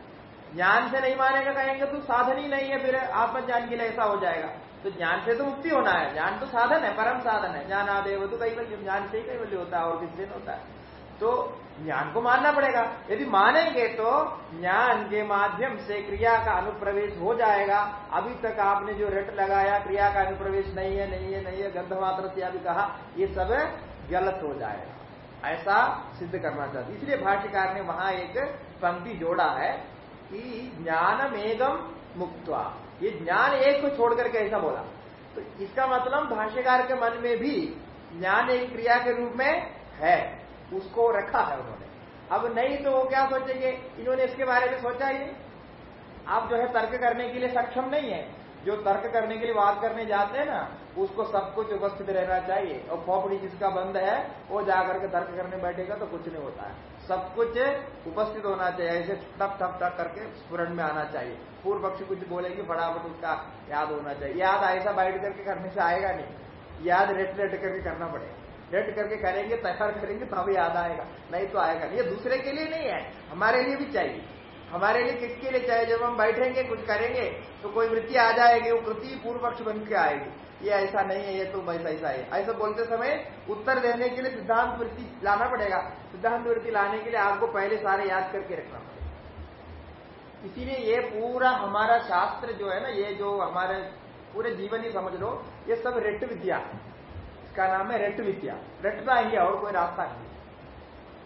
ज्ञान से नहीं मानेगा, कहेंगे तो साधन ही नहीं है, फिर आत्मज्ञान के लिए ऐसा हो जाएगा। तो ज्ञान से तो मुक्ति होना है। ज्ञान तो साधन है, परम साधन है। ज्ञान आदेव तो कैवल्य ज्ञान से ही कैवल्य होता है और किस दिन होता है। तो ज्ञान को मानना पड़ेगा। यदि मानेंगे तो ज्ञान के माध्यम से क्रिया का अनुप्रवेश हो जाएगा। अभी तक आपने जो रट लगाया, क्रिया का अनुप्रवेश नहीं है नहीं है नहीं है, गंध मात्र से अभी कहा, ये सब गलत हो जाएगा। ऐसा सिद्ध करना चाहते इसलिए भाष्यकार ने वहाँ एक पंक्ति जोड़ा है कि ज्ञानमेगम मुक्तवा। ये ज्ञान एक को छोड़कर करके ऐसा बोला। तो इसका मतलब भाष्यकार के मन में भी ज्ञान एक क्रिया के रूप में है। उसको रखा है उन्होंने। अब नहीं तो वो क्या सोचेंगे? इन्होंने इसके बारे में सोचा ही नहीं। आप जो है तर्क करने के लिए सक्षम नहीं है। जो तर्क करने के लिए बात करने जाते हैं ना, उसको सब कुछ उपस्थित रहना चाहिए। और खोपड़ी जिसका बंद है, वो जाकर के तर्क करने बैठेगा तो कुछ नहीं होता है। सब कुछ उपस्थित होना चाहिए, ऐसे टप टप टप करके स्पुरण में आना चाहिए। पूर्व पक्ष कुछ बोलेगी, फटाफट उसका याद होना चाहिए। याद ऐसा बैठ करके करने से आएगा नहीं। याद रेट रेट करके करना पड़ेगा। रेट करके करेंगे तैयार करेंगे, तब याद आएगा। नहीं तो आएगा नहीं। ये दूसरे के लिए नहीं है, हमारे लिए भी चाहिए। हमारे लिए किसके लिए चाहिए? जब हम बैठेंगे, कुछ करेंगे तो कोई वृत्ति आ जाएगी, वो कृति पूर्व पक्ष बन के आएगी। ये ऐसा नहीं है, ये तो वैसा ऐसा है ऐसा बोलते समय उत्तर देने के लिए सिद्धांत वृत्ति लाना पड़ेगा। सिद्धांत वृत्ति लाने के लिए आपको पहले सारे याद करके रखना पड़ेगा। इसीलिए ये पूरा हमारा शास्त्र जो है ना, ये जो हमारे पूरे जीवन ही समझ लो, ये सब रेट विद्या। इसका नाम है रेट विद्या। रटना ही और कोई रास्ता नहीं।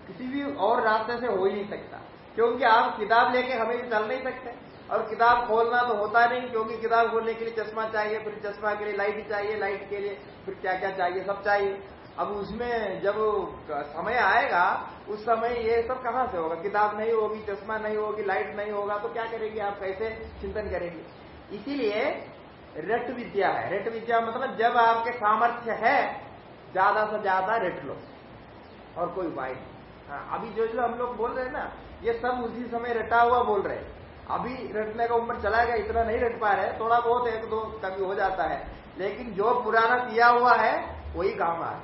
किसी भी और रास्ते से हो ही नहीं सकता। क्योंकि आप किताब लेके हमें चल नहीं सकते। और किताब खोलना तो होता नहीं, क्योंकि किताब खोलने के लिए चश्मा चाहिए, फिर चश्मा के लिए लाइट चाहिए, लाइट के लिए फिर क्या क्या चाहिए, सब चाहिए। अब उसमें जब समय आएगा, उस समय ये सब कहाँ से होगा? किताब नहीं होगी, चश्मा नहीं होगी, लाइट नहीं होगा तो क्या करेंगे आप? कैसे चिंतन करेंगे? इसीलिए रट विद्या है। रट विद्या मतलब जब आपके सामर्थ्य है, ज़्यादा से ज़्यादा रट लो, और कोई उपाय नहीं। हाँ अभी जो जो हम लोग बोल रहे हैं ना, ये सब उसी समय रटा हुआ बोल रहे हैं। अभी रटने का उम्र चला गया, इतना नहीं रट पा रहे, थोड़ा बहुत एक दो कभी हो जाता है। लेकिन जो पुराना किया हुआ है, वही काम आ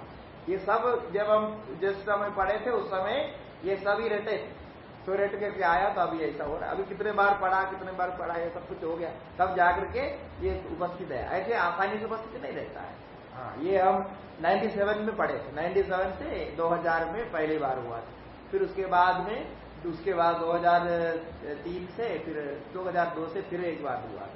ये सब जब हम जिस समय पढ़े थे, उस समय ये सब ही रटे। तो रट करके आया तो अभी ऐसा हो रहा है। अभी कितने बार पढ़ा, कितने बार पढ़ा, ये सब कुछ हो गया। तब जाकर के ये उपस्थित है। ऐसे आसानी से उपस्थित नहीं रहता है। हाँ ये हम 97 में पढ़े थे। 97 से 2000 में पहली बार हुआ था। फिर उसके बाद में तो उसके बाद 2003 से फिर 2002 से फिर एक बार हुआ।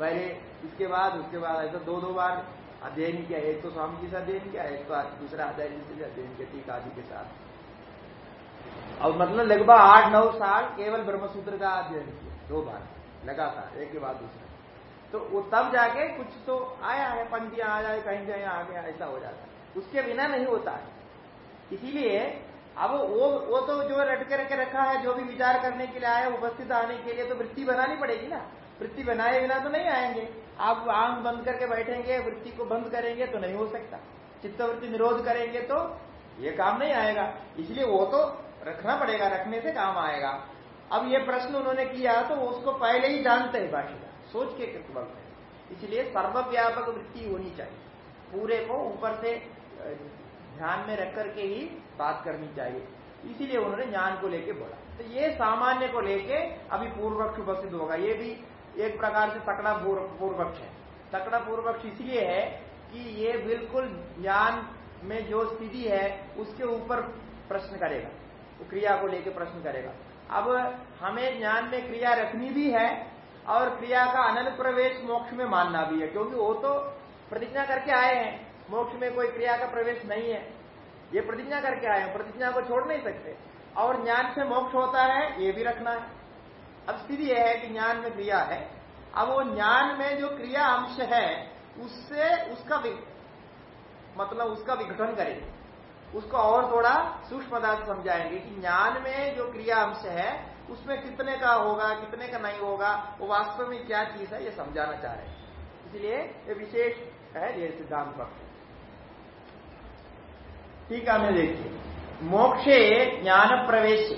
पहले इसके बाद, उसके बाद ऐसा दो दो बार अध्ययन किया। एक तो स्वामी जी से अध्ययन किया, एक तो दूसरा अध्ययन से अध्ययन किया टीका आदि के साथ। और मतलब लगभग आठ, नौ साल केवल ब्रह्मसूत्र का अध्ययन किया, दो बार, लगातार, एक के बाद दूसरा। तो वो तब जाके कुछ तो आया है, पंक्तियाँ आ जाए, कहीं जाए आ गया, ऐसा हो जाता है। उसके बिना नहीं होता है। इसीलिए अब वो वो तो जो रट करके रखा है, जो भी विचार करने के लिए आया उपस्थित आने के लिए तो वृत्ति बनानी पड़ेगी ना? वृत्ति बनाए बिना तो नहीं आएँगे। आप आँख बंद करके बैठेंगे, वृत्ति को बंद करेंगे तो नहीं हो सकता। चित्तवृत्ति निरोध करेंगे तो ये काम नहीं आएगा। इसलिए वो तो रखना पड़ेगा, रखने से काम आएगा। अब ये प्रश्न उन्होंने किया तो उसको पहले ही जानते हैं भाषिका सोच के कृतवल है। इसलिए सर्वव्यापक वृत्ति होनी चाहिए। पूरे को ऊपर से ध्यान में रख करके ही बात करनी चाहिए। इसीलिए उन्होंने ज्ञान को लेके बोला। तो ये सामान्य को लेके अभी पूर्वक्ष उपस्थित होगा। ये भी एक प्रकार से तकड़ा पूर्वक्ष है। तकड़ा पूर्वक्ष इसलिए है कि ये बिल्कुल ज्ञान में जो स्थिति है, उसके ऊपर प्रश्न करेगा। वो क्रिया को लेकर प्रश्न करेगा। अब हमें ज्ञान में क्रिया रखनी भी है और क्रिया का अनंत प्रवेश मोक्ष में मानना भी है, क्योंकि वो तो प्रतिज्ञा करके आए हैं। मोक्ष में कोई क्रिया का प्रवेश नहीं है। ये प्रतिज्ञा करके आए हैं, प्रतिज्ञा को छोड़ नहीं सकते। और ज्ञान से मोक्ष होता है, ये भी रखना है। अब स्थिति यह है कि ज्ञान में क्रिया है। अब वो ज्ञान में जो क्रिया अंश है, उससे उसका मतलब उसका विघटन करेंगे। उसको और थोड़ा सूक्ष्मता से समझाएँगे कि ज्ञान में जो क्रिया अंश है, उसमें कितने का होगा, कितने का नहीं होगा, वो वास्तव में क्या चीज़ है, ये समझाना चाह रहे हैं। इसलिए ये विशेष है, ये सिद्धांत पक्ष ठीक है हमें देखिए। मोक्षे ज्ञान प्रवेश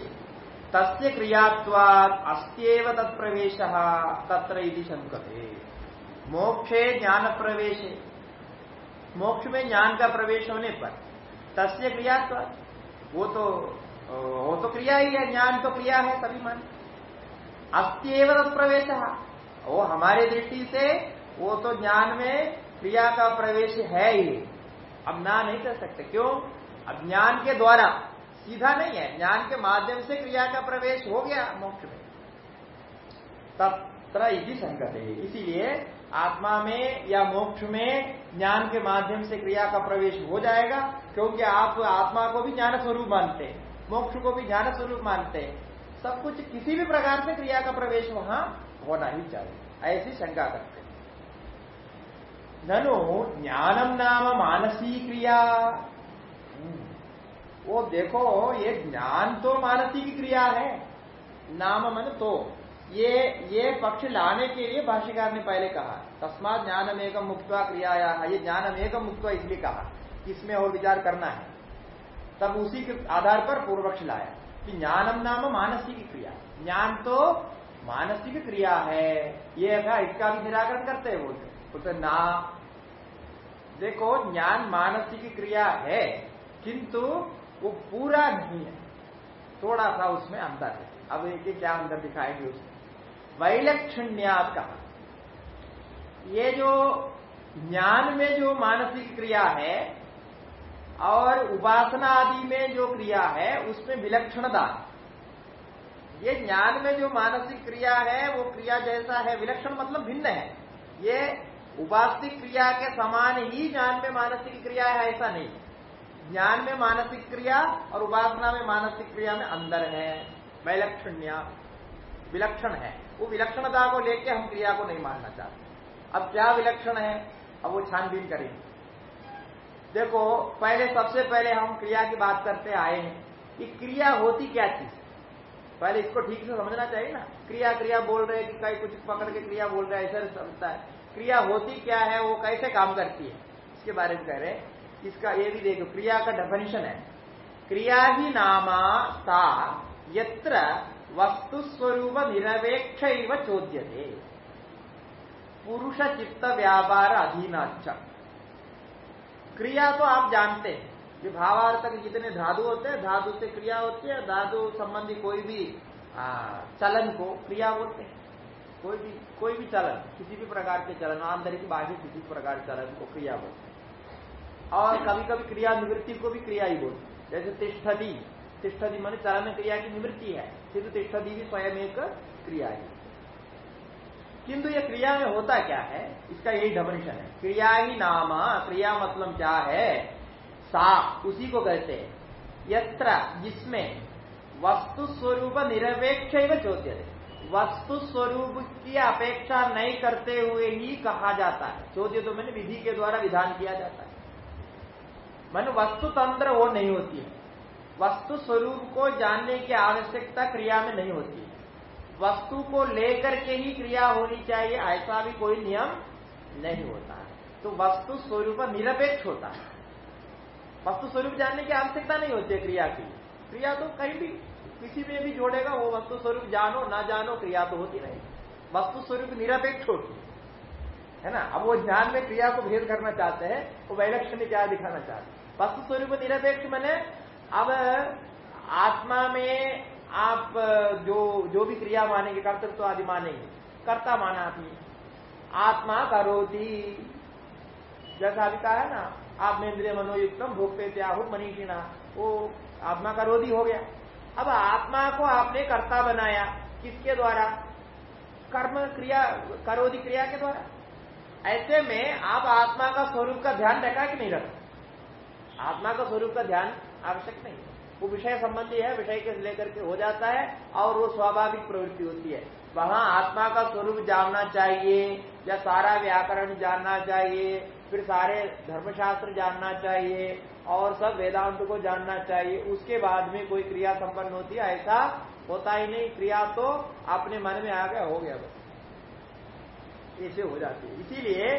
तस्य क्रियात्वाद अस्त्यव तत्प्रवेश, तत्र शंकते मोक्षे ज्ञान प्रवेश मोक्ष में ज्ञान का प्रवेश होने पर तस्य क्रिया वो तो वो तो क्रिया ही है, ज्ञान तो क्रिया है, सभी मान। अस्त्यव तत्प्रवेश। वो हमारे दृष्टि से, वो तो ज्ञान में क्रिया का प्रवेश है ही। अब ना नहीं कर सकते। क्यों? अब ज्ञान के द्वारा सीधा नहीं है, ज्ञान के माध्यम से क्रिया का प्रवेश हो गया मोक्ष में। तत्र इसी संकट है इसीलिए आत्मा में या मोक्ष में ज्ञान के माध्यम से क्रिया का प्रवेश हो जाएगा, क्योंकि आप आत्मा को भी ज्ञान स्वरूप मानते, मोक्ष को भी ज्ञान स्वरूप मानते। सब कुछ किसी भी प्रकार से क्रिया का प्रवेश वहाँ होना ही चाहिए, ऐसी शंका करते ननु ज्ञानम नाम मानसी क्रिया। वो देखो, ये ज्ञान तो मानसी की क्रिया है। नाम मन तो। ये ये पक्ष लाने के लिए भाष्यकार ने पहले कहा, तस्मात ज्ञानम एकम मुक्त क्रियाया। ये ज्ञानम एकम मुक्त इसलिए कहा इसमें और विचार करना है। तब उसी के आधार पर पूर्वक्ष लाया, कि ज्ञानम नाम मानसिक क्रिया। ज्ञान तो मानसिक क्रिया है। ये है इसका भी निराकरण करते हैं बोलते बोलते ना। देखो, ज्ञान मानसिक क्रिया है, किंतु वो पूरा नहीं है। थोड़ा सा उसमें अंतर है। अब एक क्या अंतर दिखाएँगे उसमें। वैलक्षण्यात कहा। ये जो ज्ञान में जो मानसिक क्रिया है और उपासना आदि में जो क्रिया है, उसमें विलक्षणता ये ज्ञान में जो मानसिक क्रिया है, वो क्रिया जैसा है, विलक्षण मतलब भिन्न है। ये उपासिक क्रिया के समान ही ज्ञान में मानसिक क्रिया है, ऐसा नहीं। ज्ञान में मानसिक क्रिया और उपासना में मानसिक क्रिया में अंदर है, वैलक्षण्य, विलक्षण है। वो विलक्षणता को लेके हम क्रिया को नहीं मानना चाहते। अब क्या विलक्षण है? अब वो छानबीन करेंगे। देखो, पहले, सबसे पहले हम क्रिया की बात करते आए हैं कि क्रिया होती क्या चीज़ पहले इसको ठीक से समझना चाहिए ना। क्रिया क्रिया बोल रहे कि कहीं कुछ पकड़ के क्रिया बोल रहे हैं, ऐसा समझता है। क्रिया होती क्या है, वो कैसे काम करती है? इसके बारे में कह रहे इसका ये भी देखो क्रिया का डेफिनेशन है। क्रिया ही नामा सा यत्र वस्तु स्वरूप निरपेक्ष चोद्य पुरुष चित्त व्यापार अधीनाच क्रिया तो आप जानते हैं कि भावार्थक जितने धातु होते हैं धातु से क्रिया होती है धातु संबंधी कोई भी आ, चलन को क्रिया बोलते हैं। कोई भी कोई भी चलन किसी भी प्रकार के चलन आंतरिक बाह्य किसी प्रकार के चलन को क्रिया बोलते हैं। और कभी कभी क्रिया निवृत्ति को भी क्रिया ही बोलते जैसे तिष्ठदी तिष्ठदी मान चलन क्रिया की निवृत्ति है फिर तिष्ठदी भी स्वयं एक क्रिया ही किंतु ये क्रिया में होता क्या है? इसका यही डोमिनेशन है। क्रिया ही नामा, क्रिया मतलब क्या है? सा, उसी को कहते हैं। यत्र, जिसमें वस्तु स्वरूप निरपेक्ष चौथ्य वस्तु स्वरूप की अपेक्षा नहीं करते हुए ही कहा जाता है। चौथ्य तो मैंने विधि के द्वारा विधान किया जाता है। मन वस्तु तंत्र वो नहीं होती है। वस्तु स्वरूप को जानने की आवश्यकता क्रिया में नहीं होती है। वस्तु को लेकर के ही क्रिया होनी चाहिए, ऐसा भी कोई नियम नहीं होता है। तो वस्तु स्वरूप निरपेक्ष होता है। वस्तु स्वरूप जानने की आवश्यकता नहीं होती है क्रिया की। क्रिया तो कहीं भी, किसी में भी जोड़ेगा, वो वस्तु स्वरूप जानो, ना जानो, क्रिया तो होती नहीं। वस्तु स्वरूप निरपेक्ष होती है। ना? अब वो ध्यान में क्रिया को भेद करना चाहते हैं, वो वैलक्षण क्या दिखाना चाहते हैं? वस्तु स्वरूप निरपेक्ष मैंने अब आत्मा में आप जो जो भी क्रिया मानेंगे कर्तृत्व आदि मानेंगे, कर्ता माना आपने आत्मा करोती। जैसा अभी कहा है ना आप में इंद्रिय मनोयुक्तम भोगते त्याहु मनीषिणा, वो आत्मा का रोधी हो गया। अब आत्मा को आपने कर्ता बनाया, किसके द्वारा? कर्म क्रिया करोधी क्रिया के द्वारा। ऐसे में आप आत्मा का स्वरूप का ध्यान रखा कि नहीं रखा? आत्मा का स्वरूप का ध्यान आवश्यक नहीं। वो विषय संबंधी है, विषय के लेकर के हो जाता है और वो स्वाभाविक प्रवृत्ति होती है। वहाँ आत्मा का स्वरूप जानना चाहिए या सारा व्याकरण जानना चाहिए, फिर सारे धर्मशास्त्र जानना चाहिए और सब वेदांत को जानना चाहिए, उसके बाद में कोई क्रिया संपन्न होती है, ऐसा होता ही नहीं। क्रिया तो अपने मन में आ गया हो गया बस। ऐसे हो जाती है। इसीलिए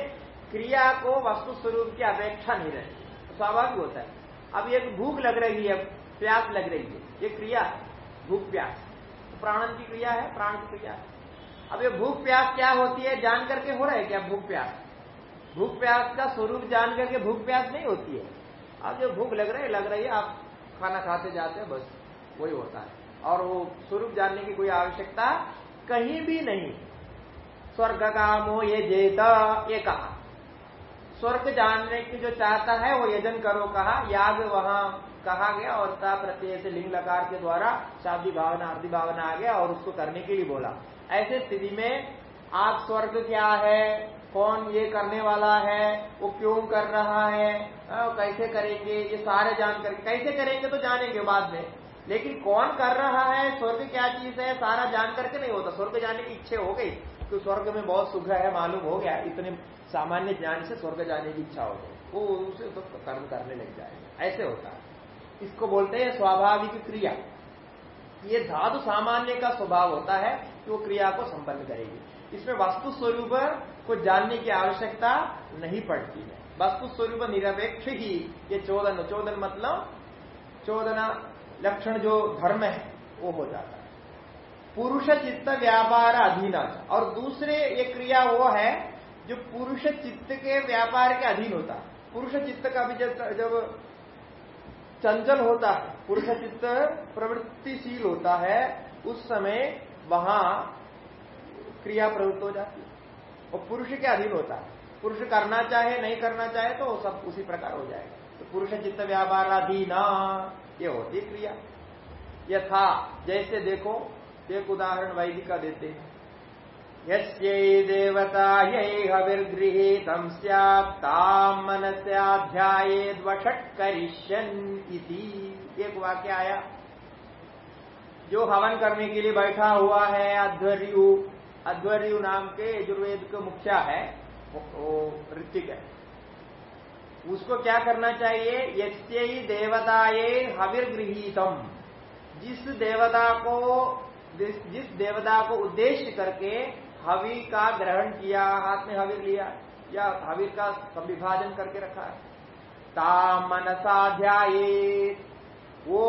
क्रिया को वस्तु स्वरूप की अपेक्षा नहीं रहती। स्वाभाविक होता है। अब एक भूख लग रही है, प्यास लग रही है, ये क्रिया भूख प्यास। तो प्राणन की क्रिया है, प्राण की क्रिया अब ये भूख प्यास क्या होती है, जान करके हो रहा है क्या भूख प्यास? भूख प्यास का स्वरूप जान करके भूख प्यास नहीं होती है। अब जो भूख लग रही है, लग रही है, आप खाना खाते जाते हैं, बस वही होता है। और वो स्वरूप जानने की कोई आवश्यकता कहीं भी नहीं। स्वर्ग कामो ये जेत, ये कहा। स्वर्ग जानने की जो चाहता है, वो यजन करो कहा। याग वहाँ कहा गया और ता प्रत्यय से लिंग लकार के द्वारा शादी भावना अर्धी भावना आ गया और उसको करने के लिए बोला। ऐसे स्थिति में आप स्वर्ग क्या है? कौन ये करने वाला है? वो क्यों कर रहा है? कैसे करेंगे? ये सारे जान कर कैसे करेंगे तो जानेंगे बाद में। लेकिन कौन कर रहा है? स्वर्ग क्या चीज़ है? सारा जान करके नहीं होता। स्वर्ग जाने की इच्छा हो गई। तो स्वर्ग में बहुत सुख है, मालूम हो गया। इतने सामान्य ज्ञान से स्वर्ग जाने की इच्छा हो गई वो उसे तो कर्म करने लग जाएगा। ऐसे होता है। इसको बोलते हैं स्वाभाविक क्रिया। ये धातु सामान्य का स्वभाव होता है कि वो क्रिया को संपन्न करेगी। इसमें वस्तु स्वरूप को जानने की आवश्यकता नहीं पड़ती है। वस्तु स्वरूप निरपेक्ष ही ये चोदन चोदन मतलब चोदना लक्षण जो धर्म है, वो हो जाता है। पुरुष चित्त व्यापार अधीन और दूसरे ये क्रिया वो है जो पुरुष चित्त के व्यापार के अधीन होता है। पुरुष चित्त का भी जब जब चंचल होता है, पुरुष चित्त प्रवृत्तिशील होता है, उस समय वहाँ क्रिया प्रवृत्त हो जाती है वो पुरुष के अधीन होता है। पुरुष करना चाहे, नहीं करना चाहे तो सब उसी प्रकार हो जाएगा। तो पुरुष चित्त व्यापार अधीन, ये होती क्रिया। यथा, जैसे देखो, एक उदाहरण वैदिका देते हैं। यस्यै देवता ये हविर्गृहीतम इति। एक वाक्य आया। जो हवन करने के लिए बैठा हुआ है, अध्वर्यु अध्वर्यु नाम के यजुर्वेद का मुखिया है, वो ऋतिक है। उसको क्या करना चाहिए? यस्य ही देवताए हविर्गृहीतम जिस देवता को जिस देवता को उद्देश्य करके हवि का ग्रहण किया, हाथ में हविर लिया, या हविर का संविभाजन करके रखा है। ता मनसाध्याये वो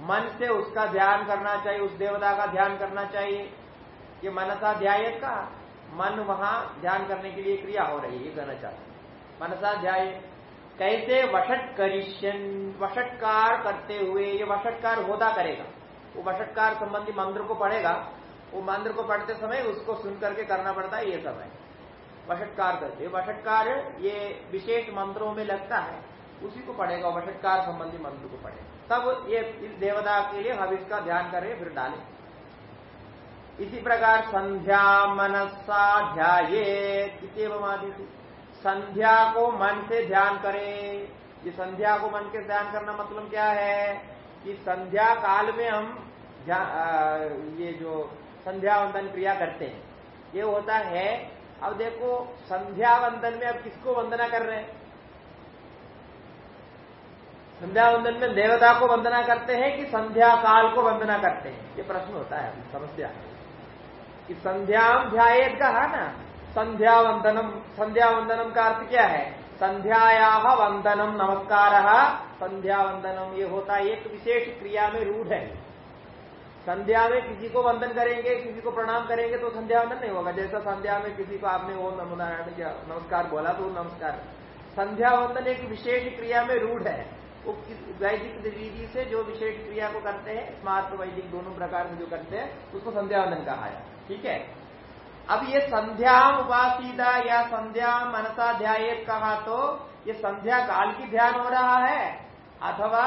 मन से उसका ध्यान करना चाहिए, उस देवता का ध्यान करना चाहिए। ये मनसाध्याय का मन वहाँ ध्यान करने के लिए क्रिया हो रही है कहना चाहते मनसाध्याय कैसे वशट करिष्यन वशटकार करते हुए, ये वशटकार होता करेगा। वो वशटकार संबंधी मंत्र को पढ़ेगा वो मंत्र को पढ़ते समय उसको सुन करके करना पड़ता है ये समय। वशटकार करते वशटकार ये विशेष मंत्रों में लगता है उसी को पढ़ेगा वशटकार संबंधी मंत्र को पढ़ेगा। तब ये इस देवता के लिए हविष का ध्यान करें फिर डाले। इसी प्रकार संध्या मनसा आदिशु संध्या को मन से ध्यान करे। ये संध्या को मन के ध्यान करना मतलब क्या है? कि संध्या काल में हम आ, ये जो संध्या वंदन क्रिया करते हैं। ये होता है, अब देखो संध्या वंदन में अब किसको वंदना कर रहे हैं? संध्या वंदन में देवता को वंदना करते हैं कि संध्या काल को वंदना करते हैं? ये प्रश्न होता है समस्या कि संध्याम ध्यात कहा ना? संध्या वंदनम संध्या वंदनम का अर्थ क्या है? संध्याया वंदनम, नमस्कार। संध्या वंदनम ये होता है, एक विशेष क्रिया में रूढ़ है। संध्या में किसी को वंदन करेंगे, किसी को प्रणाम करेंगे तो संध्या वंदन नहीं होगा। जैसा संध्या में किसी को आपने वो किया, नमस्कार बोला तो नमस्कार। संध्या वंदन एक विशेष क्रिया में रूढ़ है। वो वैदिक विधि से जो विशेष क्रिया को करते हैं, स्मार्ट वैदिक दोनों प्रकार से जो करते हैं, उसको संध्या वंदन कहा है। ठीक है? अब ये संध्या उपासीदा या संध्या मनसा ध्याय कहा तो ये संध्या काल की ध्यान हो रहा है, अथवा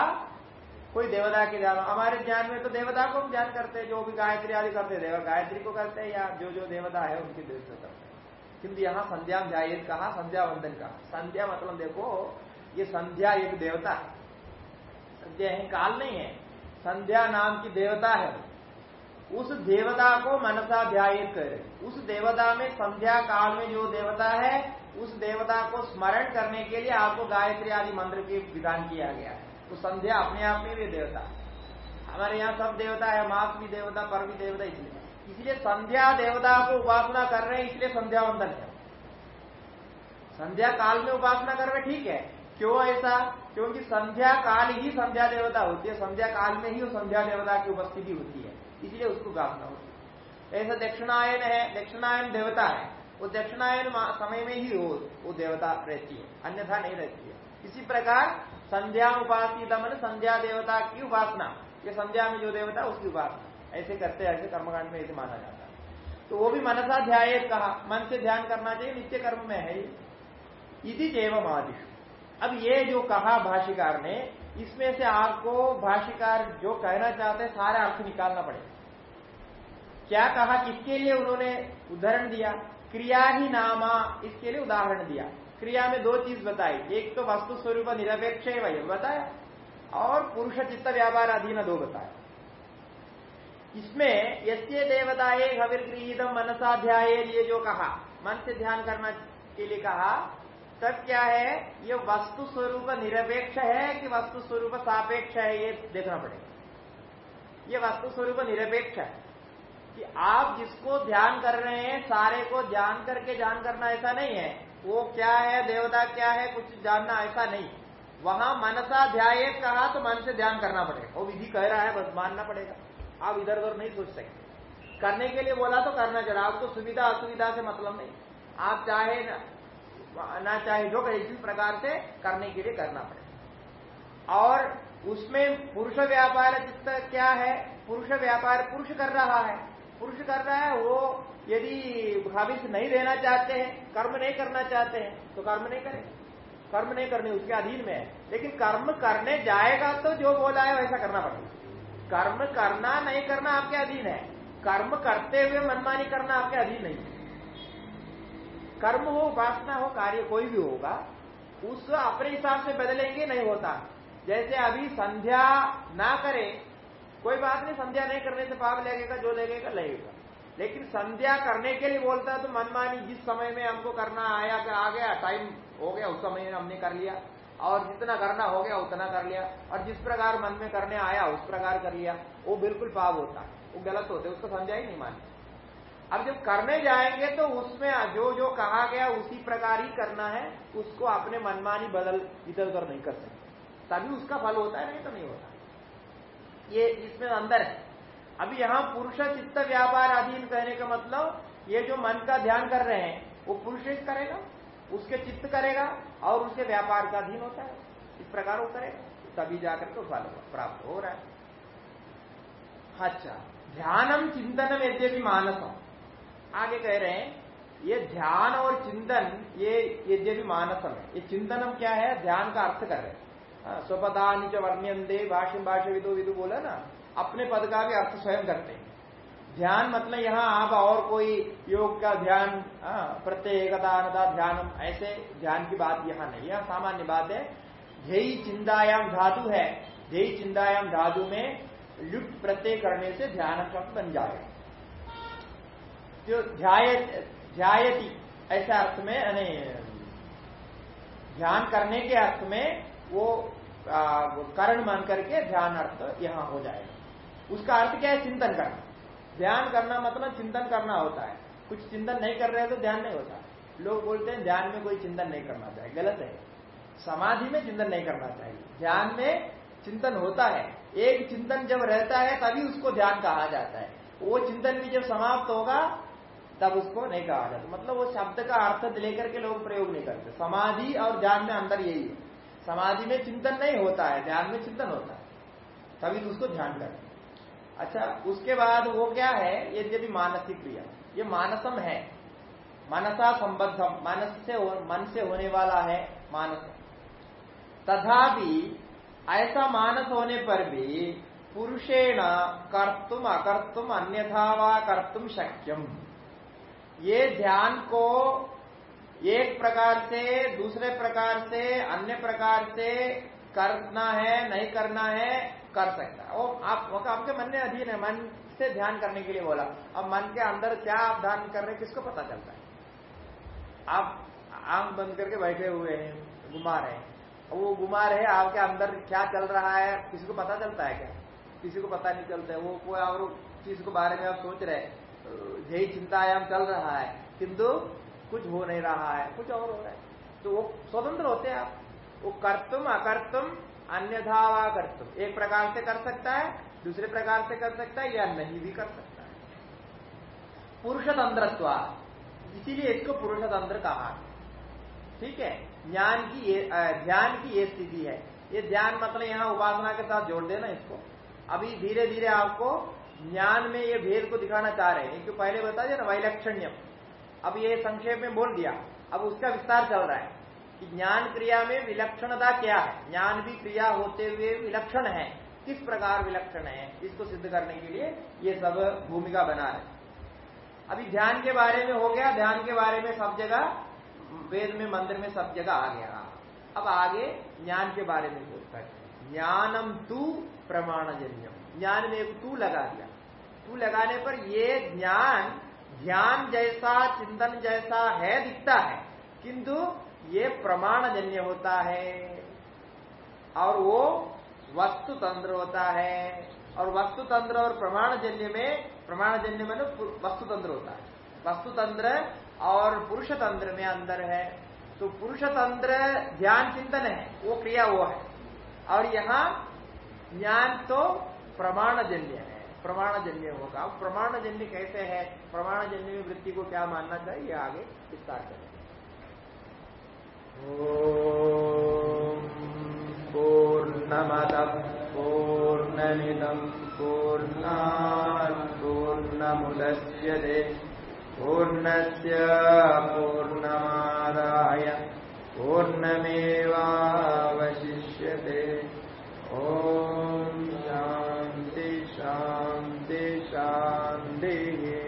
कोई देवता के ध्यान हमारे ज्ञान में तो देवता को हम ध्यान करते हैं, जो भी गायत्री आदि करते हैं गायत्री को करते हैं, या जो जो देवता है उनकी देवता करते हैं। किंतु यहाँ संध्या ध्याय कहा संध्या वंदन कहा संध्या मतलब देखो, ये संध्या एक देवता संध्या है काल नहीं है। संध्या नाम की देवता है उस देवता को मनसा ध्यात करे। उस देवता में संध्या काल में जो देवता है, उस देवता को स्मरण करने के लिए आपको गायत्री आदि मंत्र के विधान किया गया है। तो संध्या अपने आप में भी देवता। हमारे यहाँ सब देवता है मास भी देवता पर भी देवता इसलिए। इसलिए संध्या देवता को उपासना कर रहे हैं, इसलिए संध्या वंदन है। संध्या काल में उपासना कर रहे, ठीक है। क्यों ऐसा? क्योंकि संध्या काल ही संध्या देवता होती है, संध्या काल में ही संध्या देवता की उपस्थिति होती है। इसलिए उसको उपासना होती है। ऐसा दक्षिणायन है, दक्षिणायन देवता है। वो दक्षिणायन समय में ही हो वो देवता रहती है, अन्यथा नहीं रहती है। इसी प्रकार संध्या उपासित मन संध्या देवता की उपासना। ये संध्या में जो देवता, उसकी उपासना। ऐसे करते, ऐसे कर्मकांड में ऐसे माना जाता है। तो वो भी मनसा ध्याय कहा। मन से ध्यान करना चाहिए, नित्य कर्म में है इति एवं आदिश अब ये जो कहा भाष्यकार ने, इसमें से आपको भाष्यकार जो कहना चाहते हैं, सारा अर्थ निकालना पड़ेगा। क्या कहा? किसके लिए उन्होंने उदाहरण दिया? क्रिया ही नामा, इसके लिए उदाहरण दिया। क्रिया में दो चीज़ बताई। एक तो वस्तु स्वरूप निरपेक्ष है वही बताया। और पुरुष चित्त व्यापार अधीन दो बताया। इसमें यसे देवताए हविर्गृहित मनसाध्याय, ये जो कहा, मन से ध्यान करना के लिए कहा, तब क्या है? ये वस्तु स्वरूप निरपेक्ष है कि वस्तु स्वरूप सापेक्ष है, ये देखना पड़ेगा। ये वस्तु स्वरूप निरपेक्ष है कि आप जिसको ध्यान कर रहे हैं, सारे को ध्यान करके ध्यान करना ऐसा नहीं है। वो क्या है, देवता क्या है, कुछ जानना ऐसा नहीं। वहाँ मनसा ध्याय कहा तो मन से ध्यान करना पड़ेगा। वो विधि कह रहा है, बस मानना पड़ेगा। आप इधर उधर नहीं सोच सकते। करने के लिए बोला तो करना चाहिए आपको सुविधा असुविधा से मतलब नहीं। आप चाहे ना ना चाहे जो इसी प्रकार से करने के लिए करना पड़ेगा। और उसमें पुरुष व्यापार चित्त क्या है? पुरुष व्यापार पुरुष कर रहा है। पुरुष कर रहा है, वो यदि भविष्य नहीं देना चाहते हैं, कर्म नहीं करना चाहते हैं तो कर्म नहीं करें। कर्म नहीं करने, उसके अधीन में है। लेकिन कर्म करने जाएगा तो जो बोला है, वैसा करना पड़ेगा। कर्म करना नहीं करना आपके अधीन है। कर्म करते हुए मनमानी करना आपके अधीन नहीं है। कर्म हो, उपासना हो, कार्य कोई भी होगा, उस अपने हिसाब से बदलेंगे, नहीं होता। जैसे अभी संध्या ना करे कोई बात नहीं, संध्या नहीं करने से पाप लगेगा, जो लगेगा लगेगा। लेकिन संध्या करने के लिए बोलता है तो मनमानी जिस समय में हमको करना आया आ गया टाइम हो गया, उस समय हमने कर लिया। और जितना करना हो गया, उतना कर लिया। और जिस प्रकार मन में करने आया, उस प्रकार कर लिया। वो बिल्कुल पाप होता है। वो गलत होते उसको संध्या ही नहीं मानती। अब जब करने जाएँगे तो उसमें जो जो कहा गया, उसी प्रकार ही करना है। उसको अपने मनमानी बदल इधर उधर नहीं कर सकते। तभी उसका फल होता है, नहीं तो नहीं होता। ये इसमें अंदर है। अभी यहाँ पुरुष चित्त व्यापार अधीन कहने का मतलब ये जो मन का ध्यान कर रहे हैं, वो पुरुष करेगा, उसके चित्त करेगा और उसके व्यापार का अधीन होता है। इस प्रकार वो करेगा। तभी जाकर के फल प्राप्त हो रहा है। अच्छा ध्यानम चिंतनम यद्यपि मानसम। आगे कह रहे हैं, ये ध्यान और चिंतन, ये यद्यपि मानसम है। ये चिंतनम क्या है? ध्यान का अर्थ कर रहे हैं। हाँ, स्वपदानी च वर्ण्यंदे भाष्य भाष्य विदो विदु बोला ना? अपने पद का भी अर्थ स्वयं करते हैं। ध्यान मतलब यहाँ आप और कोई योग का ध्यान प्रत्येकता ध्यान ऐसे ध्यान की बात यहाँ नहीं है। सामान्य बात है ध्ययी चिंतायाम धातु है। ध्ययी चिंतायाम धातु में लुट प्रत्यय करने से ध्यान शब्द बन जाएगा जो ध्यायती ऐसे अर्थ में यानी ध्यान करने के अर्थ में वो करण मान करके ध्यान अर्थ यहाँ हो जाएगा। उसका अर्थ क्या है? चिंतन करना। ध्यान करना मतलब चिंतन करना होता है। कुछ चिंतन नहीं कर रहे तो ध्यान नहीं होता। लोग बोलते हैं, ध्यान में कोई चिंतन नहीं करना चाहिए। गलत है। समाधि में चिंतन नहीं करना चाहिए। ध्यान में चिंतन होता है। एक चिंतन जब रहता है, तभी उसको ध्यान कहा जाता है। वो चिंतन भी जब समाप्त होगा, तब उसको नहीं कहा जाता। मतलब वो शब्द का अर्थ लेकर के लोग प्रयोग नहीं करते। समाधि और ध्यान में अंदर यही है। समाधि में चिंतन नहीं होता है, ध्यान में चिंतन होता है। तभी तो उसको ध्यान करते अच्छा उसके बाद वो क्या है? ये यदि मानसिक क्रिया, ये मानसम है। मानसा संबद्धम, मानस से मन से होने वाला है मानस। तथापि ऐसा मानस होने पर भी पुरुषेण कर्तुम अकर्तुम अन्यथा व कर्तुम शक्यम। ये ध्यान को एक प्रकार से, दूसरे प्रकार से, अन्य प्रकार से करना है, नहीं करना है, कर सकता है। वो आप, वो आपके मन में अधीन है, मन से ध्यान करने के लिए बोला। अब मन के अंदर क्या आप ध्यान कर रहे हैं, किसको पता चलता है? आप आँख बंद करके बैठे हुए हैं, घुमा रहे हैं। वो घुमा रहे आपके अंदर क्या चल रहा है किसी को पता चलता है क्या? किसी को पता नहीं चलता है। वो कोई और चीज़ के बारे में आप सोच रहे यही चिंतायाम चल रहा है। किंतु कुछ हो नहीं रहा है, कुछ और हो रहा है। तो वो स्वतंत्र होते हैं आप। वो कर्तुम, अकर्तुम, अन्यथा व कर्तुम। एक प्रकार से कर सकता है, दूसरे प्रकार से कर सकता है, या नहीं भी कर सकता है। पुरुष तंत्रत्व इसीलिए इसको पुरुष तंत्र कहा। ठीक है? ज्ञान की ध्यान की ये स्थिति है। ये ध्यान मतलब यहाँ उपासना के साथ जोड़ देना इसको। अभी धीरे धीरे आपको ज्ञान में ये भेद को दिखाना चाह रहे हैं। क्योंकि पहले बता दिया ना, वैलक्षण्यम। अब ये संक्षेप में बोल दिया। अब उसका विस्तार चल रहा है कि ज्ञान क्रिया में विलक्षणता क्या है? ज्ञान भी क्रिया होते हुए विलक्षण है। किस प्रकार विलक्षण है? इसको सिद्ध करने के लिए ये सब भूमिका बना रहे अभी ध्यान के बारे में हो गया। ध्यान के बारे में सब जगह, वेद में, मंदिर में सब जगह आ गया। अब आगे ज्ञान के बारे में बोलता है। ज्ञानम तू प्रमाणजन्यम। ज्ञान में एक तू लगा दिया। तू लगाने पर ये ज्ञान ध्यान जैसा, चिंतन जैसा है, दिखता है। किंतु ये प्रमाण जन्य होता है और वो वस्तु तंत्र होता है। और वस्तु तंत्र और प्रमाण जन्य में प्रमाण जन्य में वस्तु तंत्र होता है। वस्तु तंत्र और पुरुष तंत्र में अंदर है। तो पुरुष तंत्र ध्यान चिंतन है, वो क्रिया वो है। और यहाँ ज्ञान तो प्रमाणजन्य है, प्रमाणजन्य होगा। प्रमाणजन्य कैसे है? प्रमाणजन्य में वृत्ति को क्या मानना चाहिए? आगे विस्तार करें पूर्णमद पूर्णमिदम पूर्ण मुदस्य पूर्णस्य पूर्णमादाय पूर्णमेवशिष्य ओ शांति शांति शांति